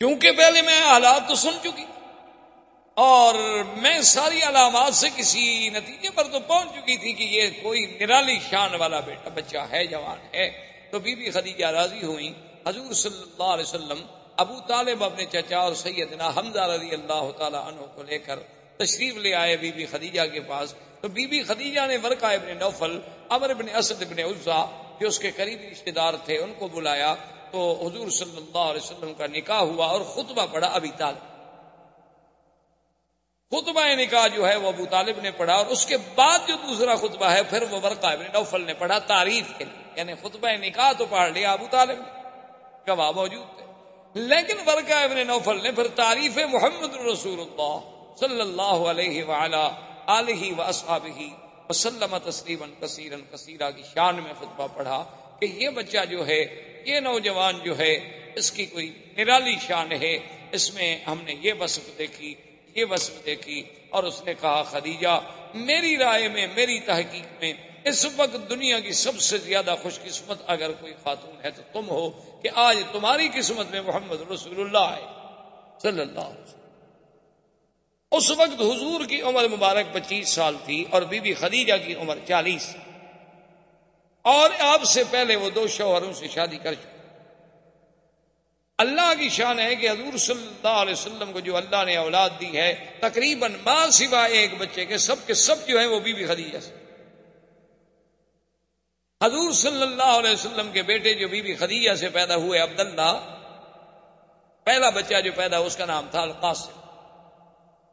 کیونکہ پہلے میں حالات تو سن چکی، اور میں ساری علامات سے کسی نتیجے پر تو پہنچ چکی تھی کہ یہ کوئی نرالی شان والا بیٹا بچہ ہے، جوان ہے۔ تو بی بی خدیجہ راضی ہوئی حضور صلی اللہ علیہ وسلم ابو طالب اپنے چچا اور سیدنا حمزہ رضی اللہ تعالی عنہ کو لے کر تشریف لے آئے بی بی خدیجہ کے پاس۔ تو بی بی خدیجہ نے ورقہ ابن نوفل امر ابن اسد ابن عزا، جو اس کے قریبی رشتے دار تھے، ان کو بلایا۔ تو حضور صلی اللہ علیہ وسلم کا نکاح ہوا اور خطبہ پڑھا ابھی طالب۔ خطبہ نکاح جو ہے، وہ ابو طالب نے پڑھا اور اس کے بعد جو دوسرا خطبہ ہے، پھر وہ ورقہ ابن نوفل نے پڑھا تعریف کے لیے۔ یعنی خطبہ نکاح تو پڑھ لیا ابو طالب نے۔ گواہ موجود تھے۔ لیکن ورقہ ابن نوفل نے پھر تعریف محمد رسول اللہ صلی اللہ علیہ وعلا علیہ و اصحابہ وسلم تسلیما کثیرا کثیرا کی شان میں خطبہ پڑھا کہ یہ بچہ جو ہے، یہ نوجوان جو ہے، اس کی کوئی نرالی شان ہے۔ اس میں ہم نے یہ وصف دیکھی، یہ وصف دیکھی اور اس نے کہا، خدیجہ، میری رائے میں، میری تحقیق میں اس وقت دنیا کی سب سے زیادہ خوش قسمت اگر کوئی خاتون ہے تو تم ہو کہ آج تمہاری قسمت میں محمد رسول اللہ ہے۔ صلی اللہ علیہ وسلم۔ اس وقت حضور کی عمر مبارک پچیس سال تھی اور بی بی خدیجہ کی عمر چالیس۔ اور آپ سے پہلے وہ دو شوہروں سے شادی کر چکے۔ اللہ کی شان ہے کہ حضور صلی اللہ علیہ وسلم کو جو اللہ نے اولاد دی ہے، تقریباً ماں سوا ایک بچے کے، سب کے سب جو ہیں وہ بی بی خدیجہ سے۔ حضور صلی اللہ علیہ وسلم کے بیٹے جو بی بی خدیجہ سے پیدا ہوئے عبداللہ، پہلا بچہ جو پیدا اس کا نام تھا القاسم۔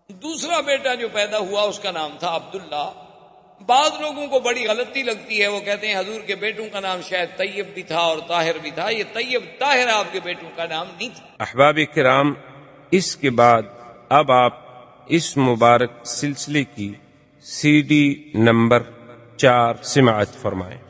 دوسرا بیٹا جو پیدا ہوا، اس کا نام تھا عبداللہ۔ بعض لوگوں کو بڑی غلطی لگتی ہے، وہ کہتے ہیں حضور کے بیٹوں کا نام شاید طیب بھی تھا اور طاہر بھی تھا۔ یہ طیب، طاہر آپ کے بیٹوں کا نام نہیں تھا۔ احباب کرام، اس کے بعد اب آپ اس مبارک سلسلے کی سی ڈی نمبر چار سماعت فرمائیں۔